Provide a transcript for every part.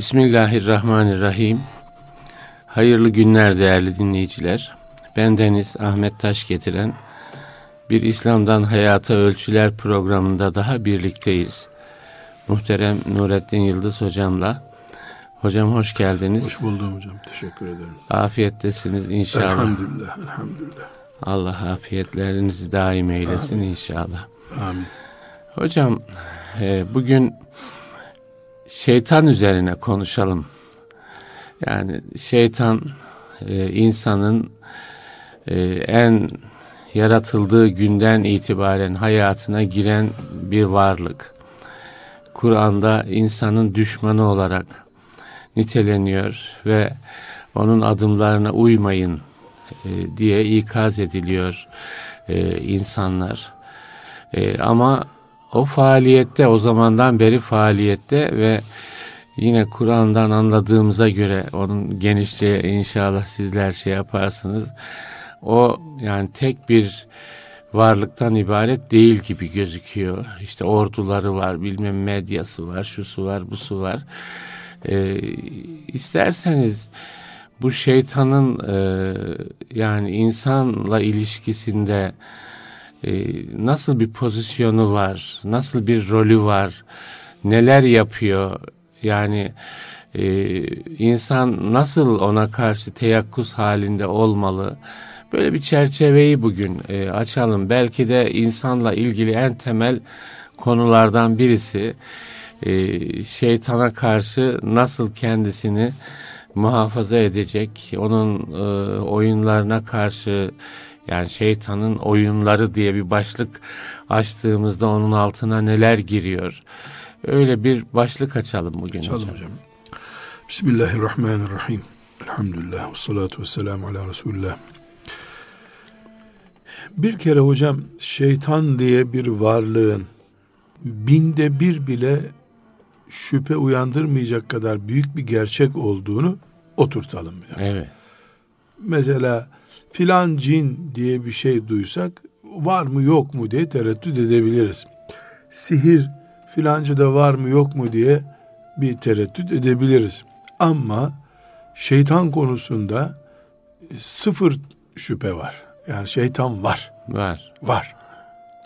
Bismillahirrahmanirrahim. Hayırlı günler değerli dinleyiciler. Ben Deniz Ahmet Taş getiren bir İslam'dan Hayata Ölçüler programında daha birlikteyiz. Muhterem Nurettin Yıldız hocamla. Hocam hoş geldiniz. Hoş buldum hocam. Teşekkür ederim. Afiyettesiniz inşallah. Elhamdülillah. Elhamdülillah. Allah afiyetlerinizi daim eylesin Amin. inşallah. Amin. Hocam e, bugün şeytan üzerine konuşalım. Yani şeytan e, insanın e, en yaratıldığı günden itibaren hayatına giren bir varlık. Kur'an'da insanın düşmanı olarak niteleniyor ve onun adımlarına uymayın e, diye ikaz ediliyor e, insanlar. E, ama o faaliyette o zamandan beri faaliyette ve yine Kur'an'dan anladığımıza göre onun genişçe inşallah sizler şey yaparsınız. O yani tek bir varlıktan ibaret değil gibi gözüküyor. İşte orduları var, bilmem medyası var, şusu var, busu var. Ee, isterseniz bu şeytanın e, yani insanla ilişkisinde e, nasıl bir pozisyonu var, nasıl bir rolü var, neler yapıyor, yani e, insan nasıl ona karşı teyakkuz halinde olmalı, böyle bir çerçeveyi bugün e, açalım. Belki de insanla ilgili en temel konulardan birisi e, şeytana karşı nasıl kendisini muhafaza edecek, onun e, oyunlarına karşı yani şeytanın oyunları diye bir başlık açtığımızda onun altına neler giriyor? Öyle bir başlık açalım bugün açalım hocam. hocam. Bismillahirrahmanirrahim. Elhamdülillah ve salatu ve selamu ala Resulullah. Bir kere hocam şeytan diye bir varlığın binde bir bile şüphe uyandırmayacak kadar büyük bir gerçek olduğunu oturtalım. Yani. Evet. Mesela filan cin diye bir şey duysak var mı yok mu diye tereddüt edebiliriz. Sihir filancı da var mı yok mu diye bir tereddüt edebiliriz. Ama şeytan konusunda sıfır şüphe var. Yani şeytan var. Var. Var.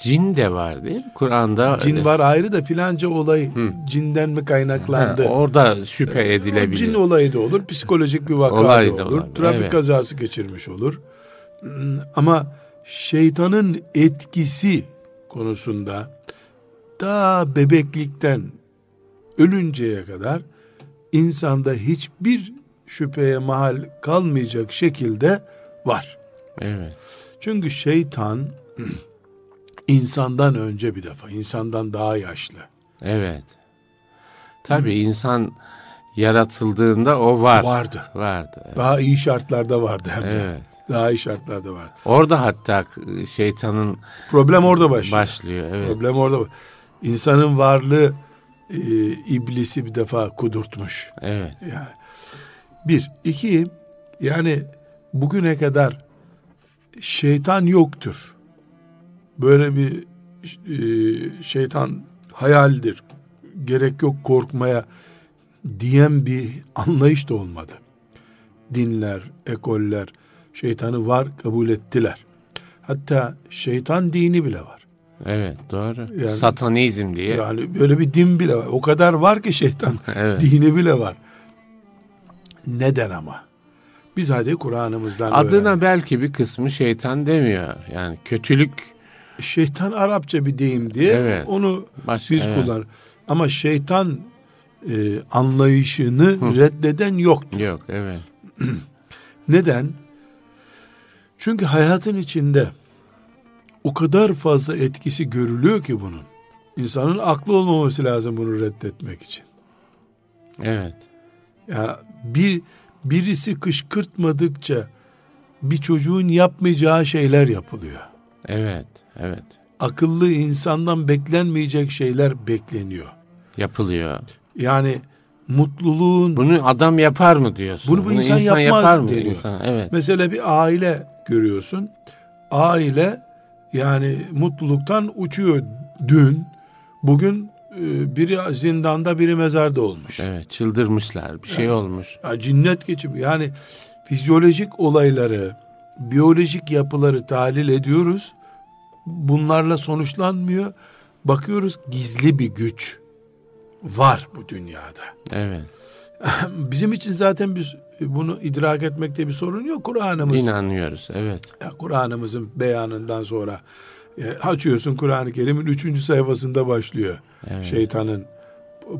Cin de var değil mi? Kur'an'da cin var ayrı da filanca olay Hı. cinden mi kaynaklandı? Ha, orada şüphe edilebilir. Cin olayı da olur, psikolojik bir vaka olay da olur, olabilir. trafik evet. kazası geçirmiş olur. Ama şeytanın etkisi konusunda daha bebeklikten ölünceye kadar insanda hiçbir şüpheye mahal kalmayacak şekilde var. Evet. Çünkü şeytan insandan önce bir defa, insandan daha yaşlı. Evet. Tabii insan yaratıldığında o var. Vardı. Vardı. Evet. Daha iyi şartlarda vardı hem de. Evet. Daha iyi şartlarda var. Orada hatta şeytanın problem orada başlıyor. Başlıyor. Evet. Problem orada. İnsanın varlığı e, iblisi bir defa kudurtmuş. Evet. Yani bir, iki yani bugüne kadar şeytan yoktur. Böyle bir e, şeytan hayaldir. Gerek yok korkmaya diyen bir anlayış da olmadı. Dinler, ekoller şeytanı var kabul ettiler. Hatta şeytan dini bile var. Evet doğru. Yani, Satanizm diye. Yani böyle bir din bile var. O kadar var ki şeytan evet. dini bile var. Neden ama? Biz hadi Kur'an'ımızdan Adına öğrendik. belki bir kısmı şeytan demiyor. Yani kötülük. Şeytan Arapça bir deyim diye evet. onu Baş, biz evet. kullan. Ama şeytan e, anlayışını Hı. reddeden yoktur. Yok evet. Neden? Çünkü hayatın içinde o kadar fazla etkisi görülüyor ki bunun. İnsanın aklı olmaması lazım bunu reddetmek için. Evet. Ya bir birisi kışkırtmadıkça bir çocuğun yapmayacağı şeyler yapılıyor. Evet, evet. Akıllı insandan beklenmeyecek şeyler bekleniyor. Yapılıyor. Yani mutluluğun bunu adam yapar mı diyorsun? Bunu bu bunu insan, insan yapmaz yapar mı deniyor. Insan, evet. Mesela bir aile görüyorsun. Aile yani mutluluktan uçuyor dün. Bugün e, biri zindanda biri mezarda olmuş. Evet çıldırmışlar bir şey olmuş. Ya, cinnet geçimi yani fizyolojik olayları, biyolojik yapıları tahlil ediyoruz. Bunlarla sonuçlanmıyor. Bakıyoruz gizli bir güç var bu dünyada. Evet. Bizim için zaten biz bunu idrak etmekte bir sorun yok. Kur'an'ımız. İnanıyoruz evet. Kur'an'ımızın beyanından sonra e, açıyorsun Kur'an-ı Kerim'in üçüncü sayfasında başlıyor. Evet. Şeytanın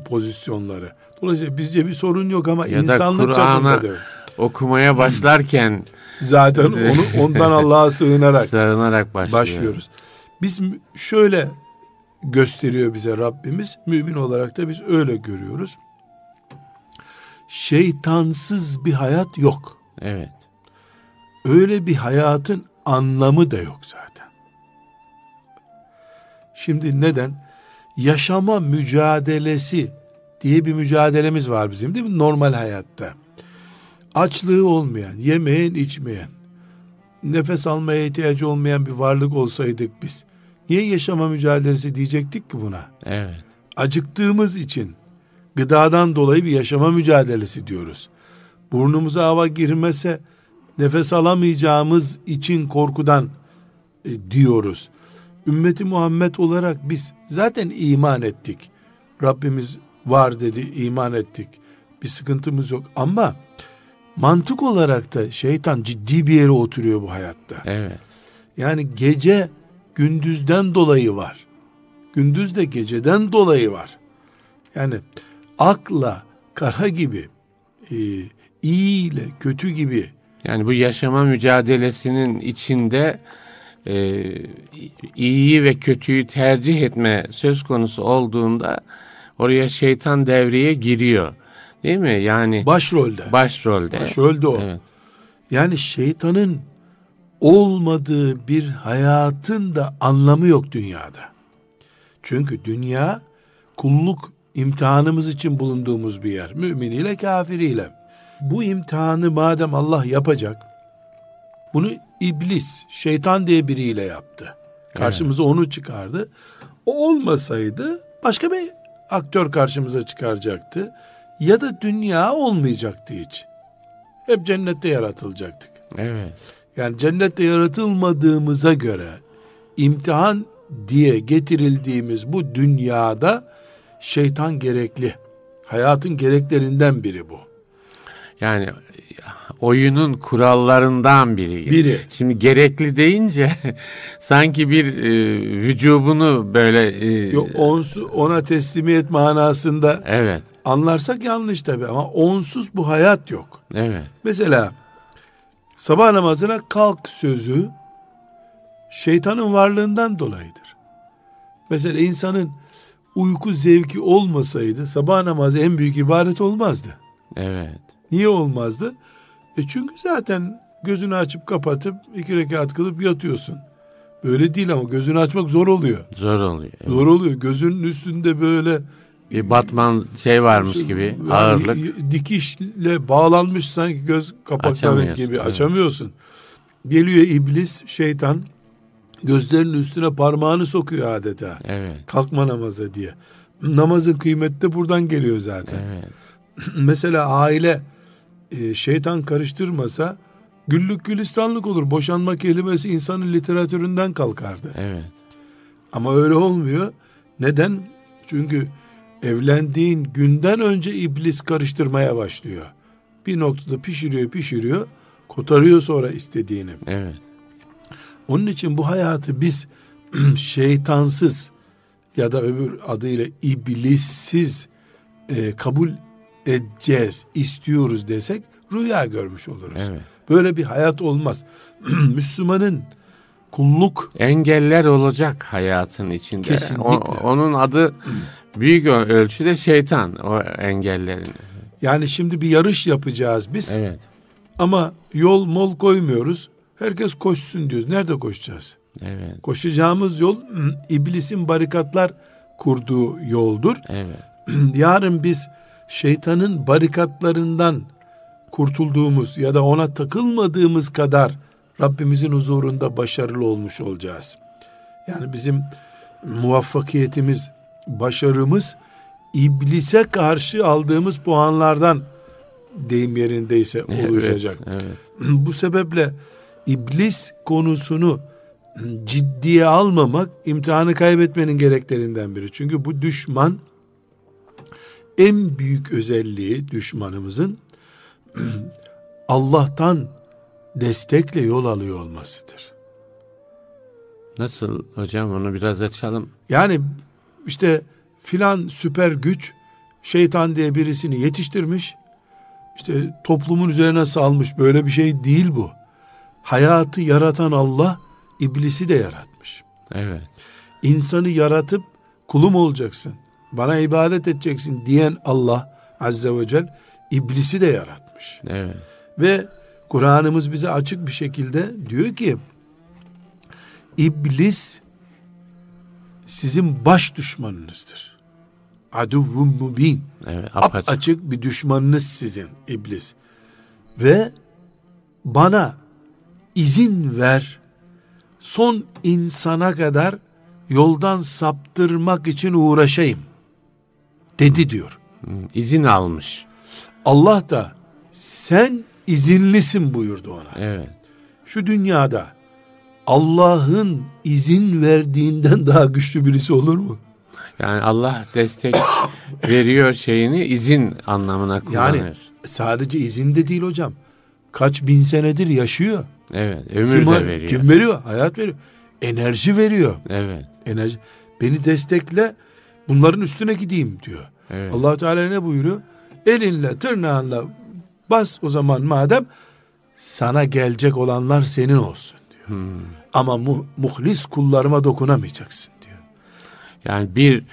pozisyonları. Dolayısıyla bizce bir sorun yok ama ya insanlık çapında okumaya başlarken zaten onu ondan Allah'a sığınarak sığınarak başlıyor. başlıyoruz. Biz şöyle gösteriyor bize Rabbimiz. Mümin olarak da biz öyle görüyoruz. Şeytansız bir hayat yok. Evet. Öyle bir hayatın anlamı da yok zaten. Şimdi neden? Yaşama mücadelesi diye bir mücadelemiz var bizim değil mi? Normal hayatta. Açlığı olmayan, yemeyen, içmeyen, nefes almaya ihtiyacı olmayan bir varlık olsaydık biz Niye yaşama mücadelesi diyecektik ki buna? Evet. Acıktığımız için gıdadan dolayı bir yaşama mücadelesi diyoruz. Burnumuza hava girmese nefes alamayacağımız için korkudan e, diyoruz. Ümmeti Muhammed olarak biz zaten iman ettik. Rabbimiz var dedi, iman ettik. Bir sıkıntımız yok ama mantık olarak da şeytan ciddi bir yere oturuyor bu hayatta. Evet. Yani gece gündüzden dolayı var. Gündüz de geceden dolayı var. Yani akla kara gibi, e, iyi ile kötü gibi. Yani bu yaşama mücadelesinin içinde e, iyiyi ve kötüyü tercih etme söz konusu olduğunda oraya şeytan devreye giriyor. Değil mi? Yani başrolde. Başrolde. Başrolde o. Evet. Yani şeytanın olmadığı bir hayatın da anlamı yok dünyada. Çünkü dünya kulluk imtihanımız için bulunduğumuz bir yer. Müminiyle kafiriyle. Bu imtihanı madem Allah yapacak, bunu iblis, şeytan diye biriyle yaptı. Karşımıza evet. onu çıkardı. O olmasaydı başka bir aktör karşımıza çıkaracaktı. Ya da dünya olmayacaktı hiç. Hep cennette yaratılacaktık. Evet. Yani cennette yaratılmadığımıza göre imtihan diye getirildiğimiz bu dünyada şeytan gerekli. Hayatın gereklerinden biri bu. Yani oyunun kurallarından biri. Biri. Şimdi gerekli deyince sanki bir e, vücubunu böyle e, Yok, onsu, ona teslimiyet manasında evet. anlarsak yanlış tabii ama onsuz bu hayat yok. Evet. Mesela Sabah namazına kalk sözü şeytanın varlığından dolayıdır. Mesela insanın uyku zevki olmasaydı sabah namazı en büyük ibadet olmazdı. Evet. Niye olmazdı? E çünkü zaten gözünü açıp kapatıp iki rekat kılıp yatıyorsun. Böyle değil ama gözünü açmak zor oluyor. Zor oluyor. Evet. Zor oluyor. Gözünün üstünde böyle bir batman şey varmış gibi yani ağırlık. Dikişle bağlanmış sanki göz kapakları gibi evet. açamıyorsun. Geliyor iblis, şeytan gözlerinin üstüne parmağını sokuyor adeta. Evet. Kalkma namaza diye. Namazın kıymeti de buradan geliyor zaten. Evet. Mesela aile e, şeytan karıştırmasa güllük gülistanlık olur. Boşanma kelimesi insanın literatüründen kalkardı. Evet. Ama öyle olmuyor. Neden? Çünkü evlendiğin günden önce iblis karıştırmaya başlıyor. Bir noktada pişiriyor pişiriyor kotarıyor sonra istediğini. Evet. Onun için bu hayatı biz şeytansız ya da öbür adıyla iblissiz e, kabul edeceğiz, istiyoruz desek rüya görmüş oluruz. Evet. Böyle bir hayat olmaz. Müslümanın kulluk engeller olacak hayatın içinde. Kesinlikle. O, onun adı büyük ölçüde şeytan o engellerin. Yani şimdi bir yarış yapacağız biz. Evet. Ama yol mol koymuyoruz. Herkes koşsun diyoruz. Nerede koşacağız? Evet. Koşacağımız yol iblisin barikatlar kurduğu yoldur. Evet. Yarın biz şeytanın barikatlarından kurtulduğumuz ya da ona takılmadığımız kadar Rabbimizin huzurunda başarılı olmuş olacağız. Yani bizim muvaffakiyetimiz başarımız iblise karşı aldığımız puanlardan deyim yerindeyse oluşacak. Evet, evet. Bu sebeple iblis konusunu ciddiye almamak imtihanı kaybetmenin gereklerinden biri. Çünkü bu düşman en büyük özelliği düşmanımızın Allah'tan destekle yol alıyor olmasıdır. Nasıl hocam onu biraz açalım. Yani işte filan süper güç şeytan diye birisini yetiştirmiş. İşte toplumun üzerine salmış. Böyle bir şey değil bu. Hayatı yaratan Allah iblisi de yaratmış. Evet. İnsanı yaratıp kulum olacaksın. Bana ibadet edeceksin diyen Allah Azze ve Celle iblisi de yaratmış. Evet. Ve Kur'an'ımız bize açık bir şekilde diyor ki iblis sizin baş düşmanınızdır. Aduvvun mubin. Evet, açık bir düşmanınız sizin iblis. Ve bana izin ver son insana kadar yoldan saptırmak için uğraşayım dedi diyor. İzin almış. Allah da sen izinlisin buyurdu ona. Evet. Şu dünyada Allah'ın izin verdiğinden daha güçlü birisi olur mu? Yani Allah destek veriyor şeyini izin anlamına kullanır. Yani sadece izin de değil hocam. Kaç bin senedir yaşıyor. Evet, ömür kim, de veriyor. Kim veriyor? Hayat veriyor. Enerji veriyor. Evet. Enerji. Beni destekle, bunların üstüne gideyim diyor. Evet. allah Teala ne buyuruyor? Elinle, tırnağınla bas o zaman madem sana gelecek olanlar senin olsun diyor. Hmm. Ama mu, muhlis kullarıma dokunamayacaksın diyor. Yani bir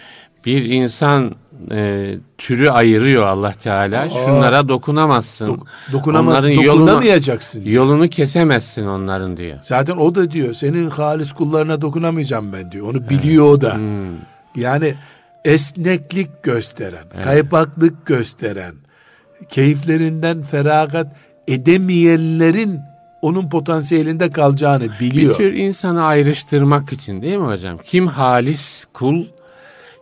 bir insan e, türü ayırıyor Allah Teala. Aa, Şunlara dokunamazsın. Dok, dokunamazsın, onların dokunamayacaksın. Yolunu, yolunu kesemezsin onların diyor. Zaten o da diyor senin halis kullarına dokunamayacağım ben diyor. Onu biliyor evet. o da. Hmm. Yani esneklik gösteren, evet. kaypaklık gösteren, keyiflerinden feragat edemeyenlerin onun potansiyelinde kalacağını biliyor. Bir tür insanı ayrıştırmak için değil mi hocam? Kim halis kul,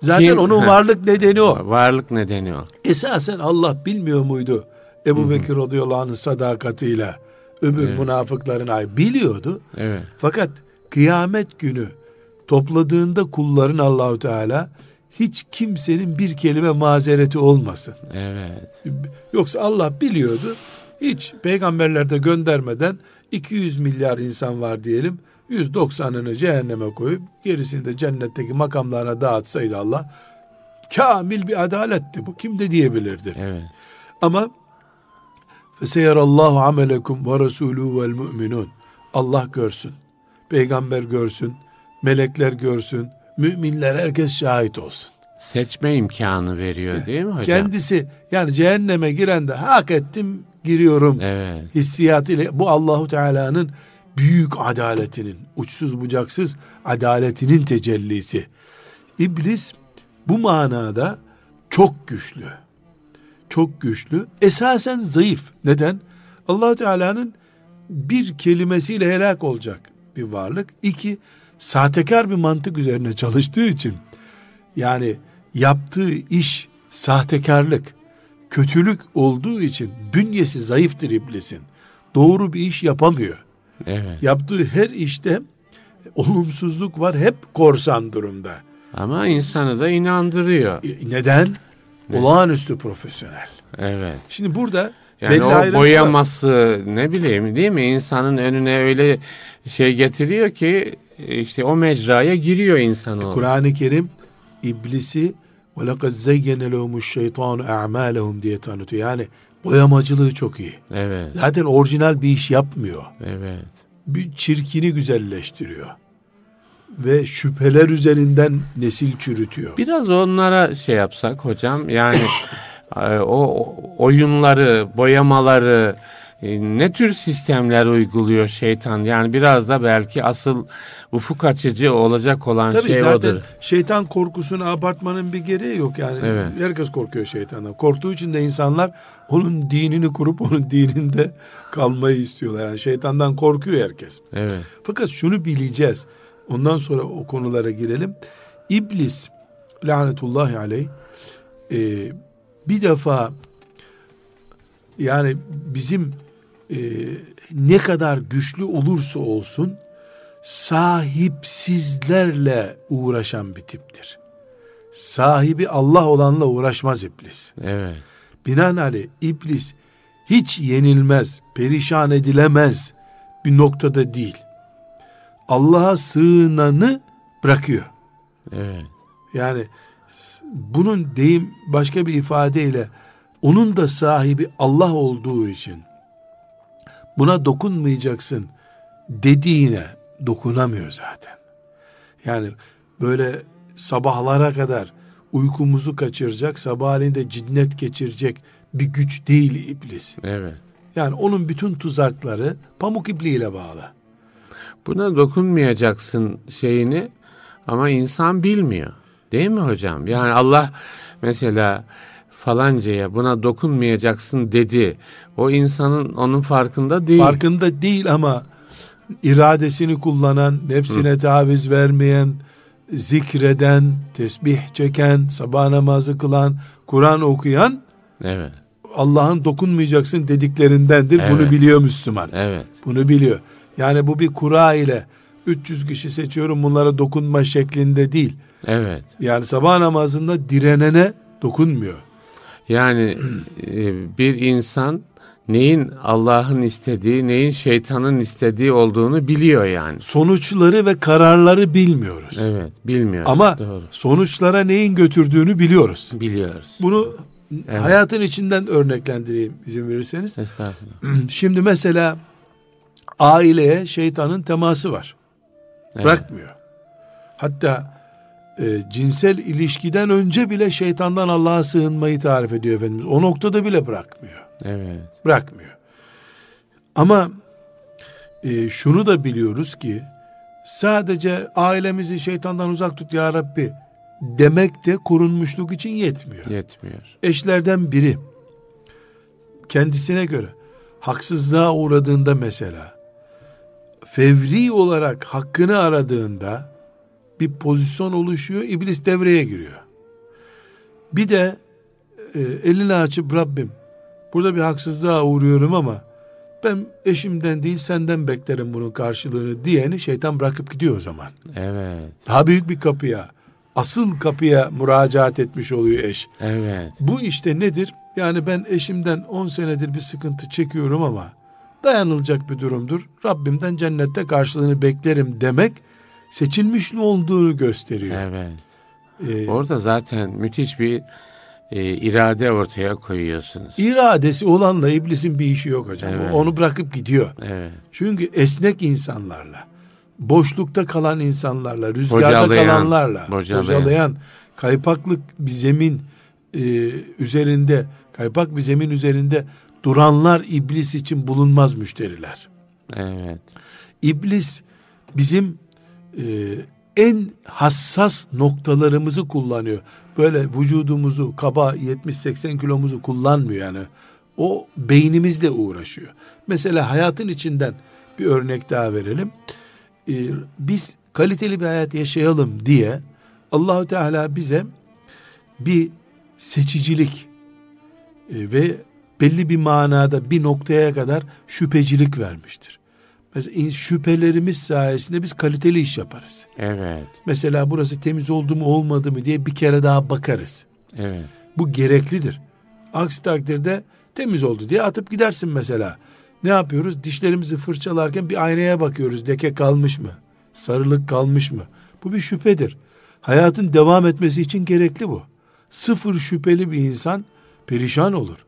Zaten Kim? onun varlık nedeni o. Varlık nedeni o. Esasen Allah bilmiyor muydu? Ebu Hı-hı. Bekir radıyallahu anh'ın sadakatiyle öbür evet. münafıkların ay biliyordu. Evet. Fakat kıyamet günü topladığında kulların Allahu Teala hiç kimsenin bir kelime mazereti olmasın. Evet. Yoksa Allah biliyordu. Hiç peygamberlerde göndermeden 200 milyar insan var diyelim. 190'ını cehenneme koyup gerisini de cennetteki makamlarına dağıtsaydı Allah kamil bir adaletti bu. Kim de diyebilirdi. Evet. Ama feseyerallahu amelekum ve resulü vel müminun. Allah görsün. Peygamber görsün. Melekler görsün. Müminler herkes şahit olsun. Seçme imkanı veriyor değil mi hocam? Kendisi yani cehenneme giren de hak ettim giriyorum evet. hissiyatıyla bu Allahu Teala'nın büyük adaletinin, uçsuz bucaksız adaletinin tecellisi. İblis bu manada çok güçlü. Çok güçlü. Esasen zayıf. Neden? allah Teala'nın bir kelimesiyle helak olacak bir varlık. İki, sahtekar bir mantık üzerine çalıştığı için yani yaptığı iş sahtekarlık, kötülük olduğu için bünyesi zayıftır iblisin. Doğru bir iş yapamıyor. Evet. Yaptığı her işte olumsuzluk var. Hep korsan durumda. Ama insanı da inandırıyor. E, neden? Ne? Olağanüstü profesyonel. Evet. Şimdi burada yani o boyaması ne bileyim değil mi insanın önüne öyle şey getiriyor ki işte o mecraya giriyor insan o. Kur'an-ı Kerim iblisi وَلَقَدْ زَيَّنَ لَهُمُ الشَّيْطَانُ اَعْمَالَهُم diye tanıtıyor. Yani boyamacılığı çok iyi. Evet. Zaten orijinal bir iş yapmıyor. Evet. Bir çirkini güzelleştiriyor. Ve şüpheler üzerinden nesil çürütüyor. Biraz onlara şey yapsak hocam yani e, o oyunları, boyamaları, e, ne tür sistemler uyguluyor şeytan? Yani biraz da belki asıl ufuk açıcı olacak olan Tabii şey zaten odur. şeytan korkusunu abartmanın bir gereği yok yani. Evet. Herkes korkuyor şeytandan. Korktuğu için de insanlar onun dinini kurup onun dininde kalmayı istiyorlar. Yani şeytandan korkuyor herkes. Evet. Fakat şunu bileceğiz. Ondan sonra o konulara girelim. İblis lanetullahi aleyh e, bir defa yani bizim e, ne kadar güçlü olursa olsun sahipsizlerle uğraşan bir tiptir. Sahibi Allah olanla uğraşmaz iblis. Evet. Binaenaleyh iblis hiç yenilmez, perişan edilemez bir noktada değil. Allah'a sığınanı bırakıyor. Evet. Yani bunun deyim başka bir ifadeyle onun da sahibi Allah olduğu için buna dokunmayacaksın dediğine dokunamıyor zaten. Yani böyle sabahlara kadar uykumuzu kaçıracak, sabahleyin de cinnet geçirecek bir güç değil iblis. Evet. Yani onun bütün tuzakları pamuk ipliğiyle bağlı. Buna dokunmayacaksın şeyini ama insan bilmiyor. Değil mi hocam? Yani Allah mesela falancaya buna dokunmayacaksın dedi. O insanın onun farkında değil. Farkında değil ama iradesini kullanan, nefsine Hı. taviz vermeyen, zikreden, tesbih çeken, sabah namazı kılan, Kur'an okuyan evet. Allah'ın dokunmayacaksın dediklerindendir. Evet. Bunu biliyor Müslüman. Evet. Bunu biliyor. Yani bu bir kura ile 300 kişi seçiyorum bunlara dokunma şeklinde değil. Evet. Yani sabah namazında direnene dokunmuyor. Yani e, bir insan neyin Allah'ın istediği, neyin şeytanın istediği olduğunu biliyor yani. Sonuçları ve kararları bilmiyoruz. Evet, bilmiyoruz. Ama Doğru. sonuçlara neyin götürdüğünü biliyoruz. Biliyoruz. Bunu evet. hayatın içinden örneklendireyim izin verirseniz. Estağfurullah. Şimdi mesela aileye şeytanın teması var. Evet. Bırakmıyor. Hatta e, cinsel ilişkiden önce bile şeytandan Allah'a sığınmayı tarif ediyor Efendimiz. O noktada bile bırakmıyor. Evet. Bırakmıyor. Ama e, şunu da biliyoruz ki sadece ailemizi şeytandan uzak tut ya Rabbi demek de korunmuşluk için yetmiyor. Yetmiyor. Eşlerden biri kendisine göre haksızlığa uğradığında mesela fevri olarak hakkını aradığında bir pozisyon oluşuyor. iblis devreye giriyor. Bir de e, elini açıp Rabbim burada bir haksızlığa uğruyorum ama ben eşimden değil senden beklerim bunun karşılığını diyeni şeytan bırakıp gidiyor o zaman. Evet. Daha büyük bir kapıya, asıl kapıya müracaat etmiş oluyor eş. Evet. Bu işte nedir? Yani ben eşimden 10 senedir bir sıkıntı çekiyorum ama dayanılacak bir durumdur. Rabbimden cennette karşılığını beklerim demek seçilmiş mi olduğunu gösteriyor. Evet. Ee, Orada zaten müthiş bir e, irade ortaya koyuyorsunuz. İradesi olanla iblisin bir işi yok hocam. Evet. Onu bırakıp gidiyor. Evet. Çünkü esnek insanlarla, boşlukta kalan insanlarla, rüzgarda bocalayan, kalanlarla, bocalayan. bocalayan, kaypaklık bir zemin e, üzerinde, kaypak bir zemin üzerinde duranlar iblis için bulunmaz müşteriler. Evet. İblis bizim e, en hassas noktalarımızı kullanıyor. Böyle vücudumuzu kaba 70-80 kilomuzu kullanmıyor yani. O beynimizle uğraşıyor. Mesela hayatın içinden bir örnek daha verelim. Ee, biz kaliteli bir hayat yaşayalım diye Allahu Teala bize bir seçicilik e, ve belli bir manada bir noktaya kadar şüphecilik vermiştir. Mesela şüphelerimiz sayesinde biz kaliteli iş yaparız. Evet. Mesela burası temiz oldu mu olmadı mı diye bir kere daha bakarız. Evet. Bu gereklidir. Aksi takdirde temiz oldu diye atıp gidersin mesela. Ne yapıyoruz? Dişlerimizi fırçalarken bir aynaya bakıyoruz. Leke kalmış mı? Sarılık kalmış mı? Bu bir şüphedir. Hayatın devam etmesi için gerekli bu. Sıfır şüpheli bir insan perişan olur.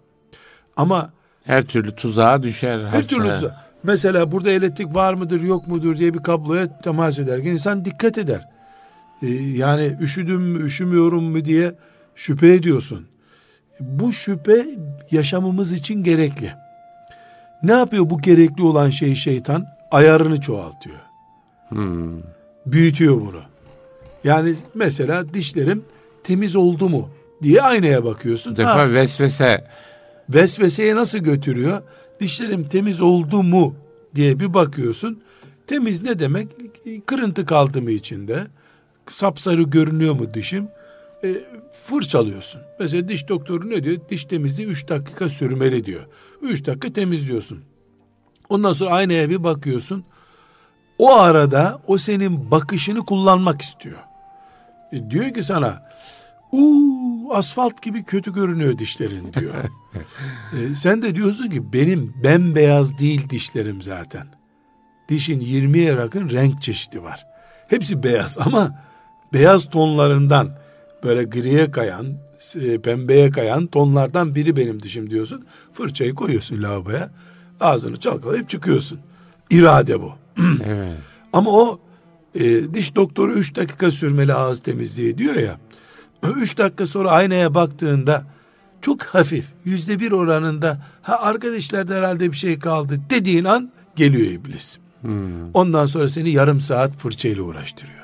Ama her türlü tuzağa düşer. Her hasta. türlü tuzağa. Mesela burada elektrik var mıdır yok mudur diye bir kabloya temas ederken insan dikkat eder. Ee, yani üşüdüm mü üşümüyorum mu diye şüphe ediyorsun. Bu şüphe yaşamımız için gerekli. Ne yapıyor bu gerekli olan şey şeytan? Ayarını çoğaltıyor. Hmm. Büyütüyor bunu. Yani mesela dişlerim temiz oldu mu diye aynaya bakıyorsun. Defa ha, vesvese. Vesveseye nasıl götürüyor? Dişlerim temiz oldu mu diye bir bakıyorsun. Temiz ne demek? Kırıntı kaldı mı içinde? Sapsarı görünüyor mu dişim? e, fırçalıyorsun. Mesela diş doktoru ne diyor? Diş temizliği 3 dakika sürmeli diyor. 3 dakika temizliyorsun. Ondan sonra aynaya bir bakıyorsun. O arada o senin bakışını kullanmak istiyor. E, diyor ki sana uuu asfalt gibi kötü görünüyor dişlerin diyor. e, sen de diyorsun ki benim bembeyaz değil dişlerim zaten. Dişin 20'ye yakın renk çeşidi var. Hepsi beyaz ama beyaz tonlarından böyle griye kayan, e, pembeye kayan tonlardan biri benim dişim diyorsun. Fırçayı koyuyorsun lavaboya. Ağzını çalkalayıp çıkıyorsun. İrade bu. evet. Ama o e, diş doktoru üç dakika sürmeli ağız temizliği diyor ya. Üç dakika sonra aynaya baktığında çok hafif yüzde bir oranında ha arkadaşlarda herhalde bir şey kaldı dediğin an geliyor iblis. Hmm. Ondan sonra seni yarım saat fırçayla uğraştırıyor.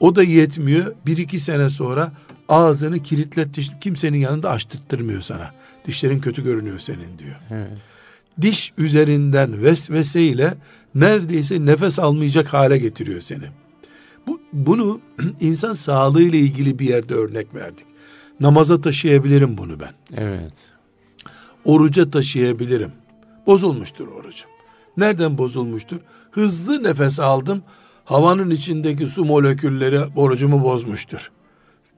O da yetmiyor. Bir iki sene sonra ağzını kilitlet kimsenin yanında açtırtmıyor sana. Dişlerin kötü görünüyor senin diyor. Evet. Diş üzerinden vesveseyle neredeyse nefes almayacak hale getiriyor seni. Bu, bunu insan sağlığı ile ilgili bir yerde örnek verdik. Namaza taşıyabilirim bunu ben. Evet. Oruca taşıyabilirim. Bozulmuştur orucum. Nereden bozulmuştur? Hızlı nefes aldım. Havanın içindeki su molekülleri orucumu bozmuştur.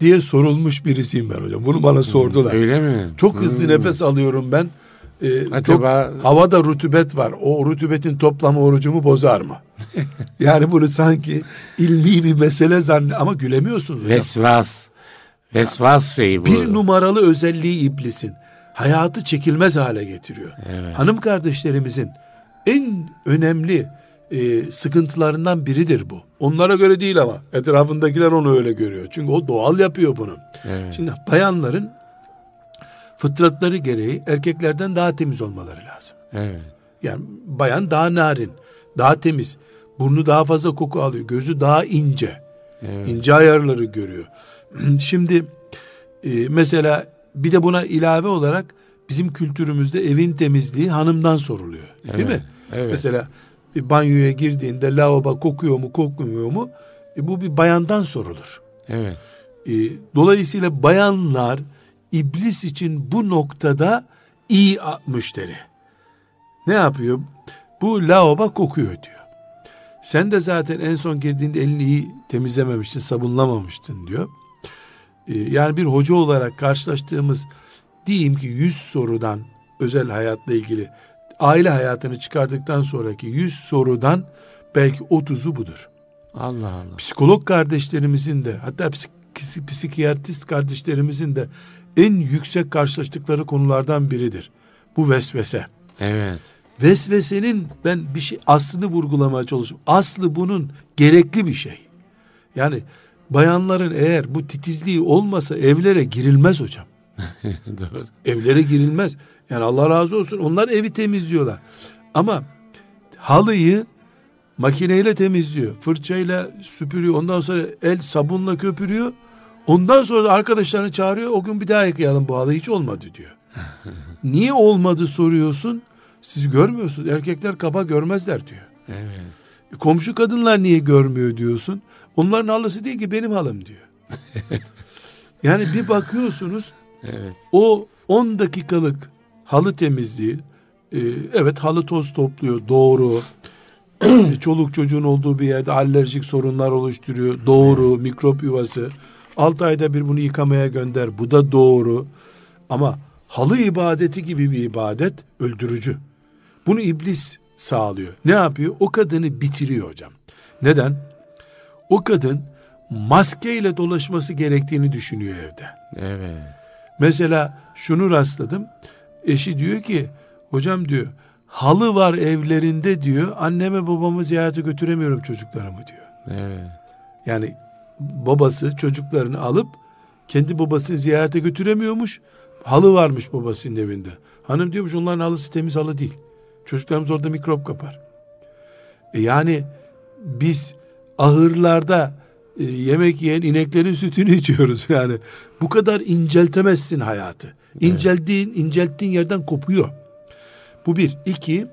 Diye sorulmuş birisiyim ben hocam. Bunu bana sordular. Öyle mi? Çok hızlı hmm. nefes alıyorum ben. Ee, Acaba... çok, havada rutubet var. O rutubetin toplamı orucumu bozar mı? yani bunu sanki ilmi bir mesele zannet ama gülemiyorsunuz hocam. Vesvas. Vesvas şeyi bu. Bir numaralı özelliği iblisin. Hayatı çekilmez hale getiriyor. Evet. Hanım kardeşlerimizin en önemli e, sıkıntılarından biridir bu. Onlara göre değil ama etrafındakiler onu öyle görüyor. Çünkü o doğal yapıyor bunu. Evet. Şimdi bayanların fıtratları gereği erkeklerden daha temiz olmaları lazım. Evet. Yani bayan daha narin, daha temiz, burnu daha fazla koku alıyor, gözü daha ince, evet. ince ayarları görüyor. Şimdi e, mesela bir de buna ilave olarak bizim kültürümüzde evin temizliği hanımdan soruluyor. Evet. Değil mi? Evet. Mesela bir banyoya girdiğinde lavabo kokuyor mu kokmuyor mu? E, bu bir bayandan sorulur. Evet. E, dolayısıyla bayanlar iblis için bu noktada iyi müşteri. Ne yapıyor? Bu lavabo kokuyor diyor. Sen de zaten en son girdiğinde elini iyi temizlememiştin, sabunlamamıştın diyor. Ee, yani bir hoca olarak karşılaştığımız diyeyim ki 100 sorudan özel hayatla ilgili aile hayatını çıkardıktan sonraki 100 sorudan belki 30'u budur. Allah Allah. Psikolog kardeşlerimizin de hatta psik psikiyatrist kardeşlerimizin de en yüksek karşılaştıkları konulardan biridir. Bu vesvese. Evet. Vesvesenin ben bir şey aslını vurgulamaya çalışıyorum. Aslı bunun gerekli bir şey. Yani bayanların eğer bu titizliği olmasa evlere girilmez hocam. Doğru. Evlere girilmez. Yani Allah razı olsun onlar evi temizliyorlar. Ama halıyı makineyle temizliyor. Fırçayla süpürüyor. Ondan sonra el sabunla köpürüyor. Ondan sonra da arkadaşlarını çağırıyor. O gün bir daha yıkayalım bu halı hiç olmadı diyor. Niye olmadı soruyorsun. Siz görmüyorsunuz. Erkekler kaba görmezler diyor. Evet. E, komşu kadınlar niye görmüyor diyorsun. Onların halısı değil ki benim halım diyor. yani bir bakıyorsunuz. Evet. O 10 dakikalık halı temizliği. E, evet halı toz topluyor doğru. E, çoluk çocuğun olduğu bir yerde alerjik sorunlar oluşturuyor. Doğru mikrop yuvası. 6 ayda bir bunu yıkamaya gönder. Bu da doğru. Ama halı ibadeti gibi bir ibadet öldürücü. Bunu iblis sağlıyor. Ne yapıyor? O kadını bitiriyor hocam. Neden? O kadın maskeyle dolaşması gerektiğini düşünüyor evde. Evet. Mesela şunu rastladım. Eşi diyor ki hocam diyor halı var evlerinde diyor anneme babamı ziyarete götüremiyorum çocuklarımı diyor. Evet. Yani babası çocuklarını alıp kendi babasını ziyarete götüremiyormuş. Halı varmış babasının evinde. Hanım diyormuş onların halısı temiz halı değil. Çocuklarımız orada mikrop kapar. E yani biz ahırlarda e, yemek yiyen ineklerin sütünü içiyoruz yani. Bu kadar inceltemezsin hayatı. İnceldiğin, incelttiğin yerden kopuyor. Bu bir. iki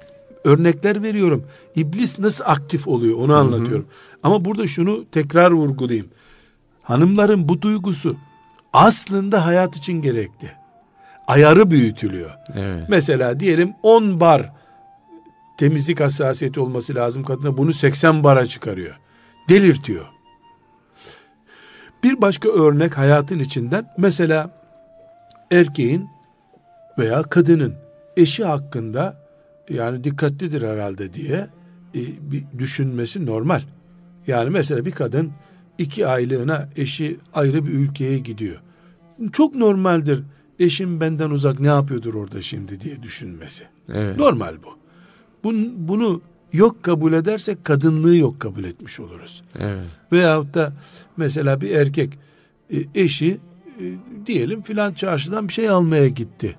örnekler veriyorum. İblis nasıl aktif oluyor onu anlatıyorum. Hı hı. Ama burada şunu tekrar vurgulayayım. Hanımların bu duygusu aslında hayat için gerekli. Ayarı büyütülüyor. Evet. Mesela diyelim 10 bar temizlik hassasiyeti olması lazım kadına bunu 80 bara çıkarıyor. Delirtiyor. Bir başka örnek hayatın içinden mesela erkeğin veya kadının eşi hakkında yani dikkatlidir herhalde diye e, bir düşünmesi normal. Yani mesela bir kadın iki aylığına eşi ayrı bir ülkeye gidiyor. Çok normaldir eşim benden uzak ne yapıyordur orada şimdi diye düşünmesi. Evet. Normal bu. Bunu, bunu yok kabul edersek kadınlığı yok kabul etmiş oluruz. Evet. Veyahut da mesela bir erkek e, eşi e, diyelim filan çarşıdan bir şey almaya gitti.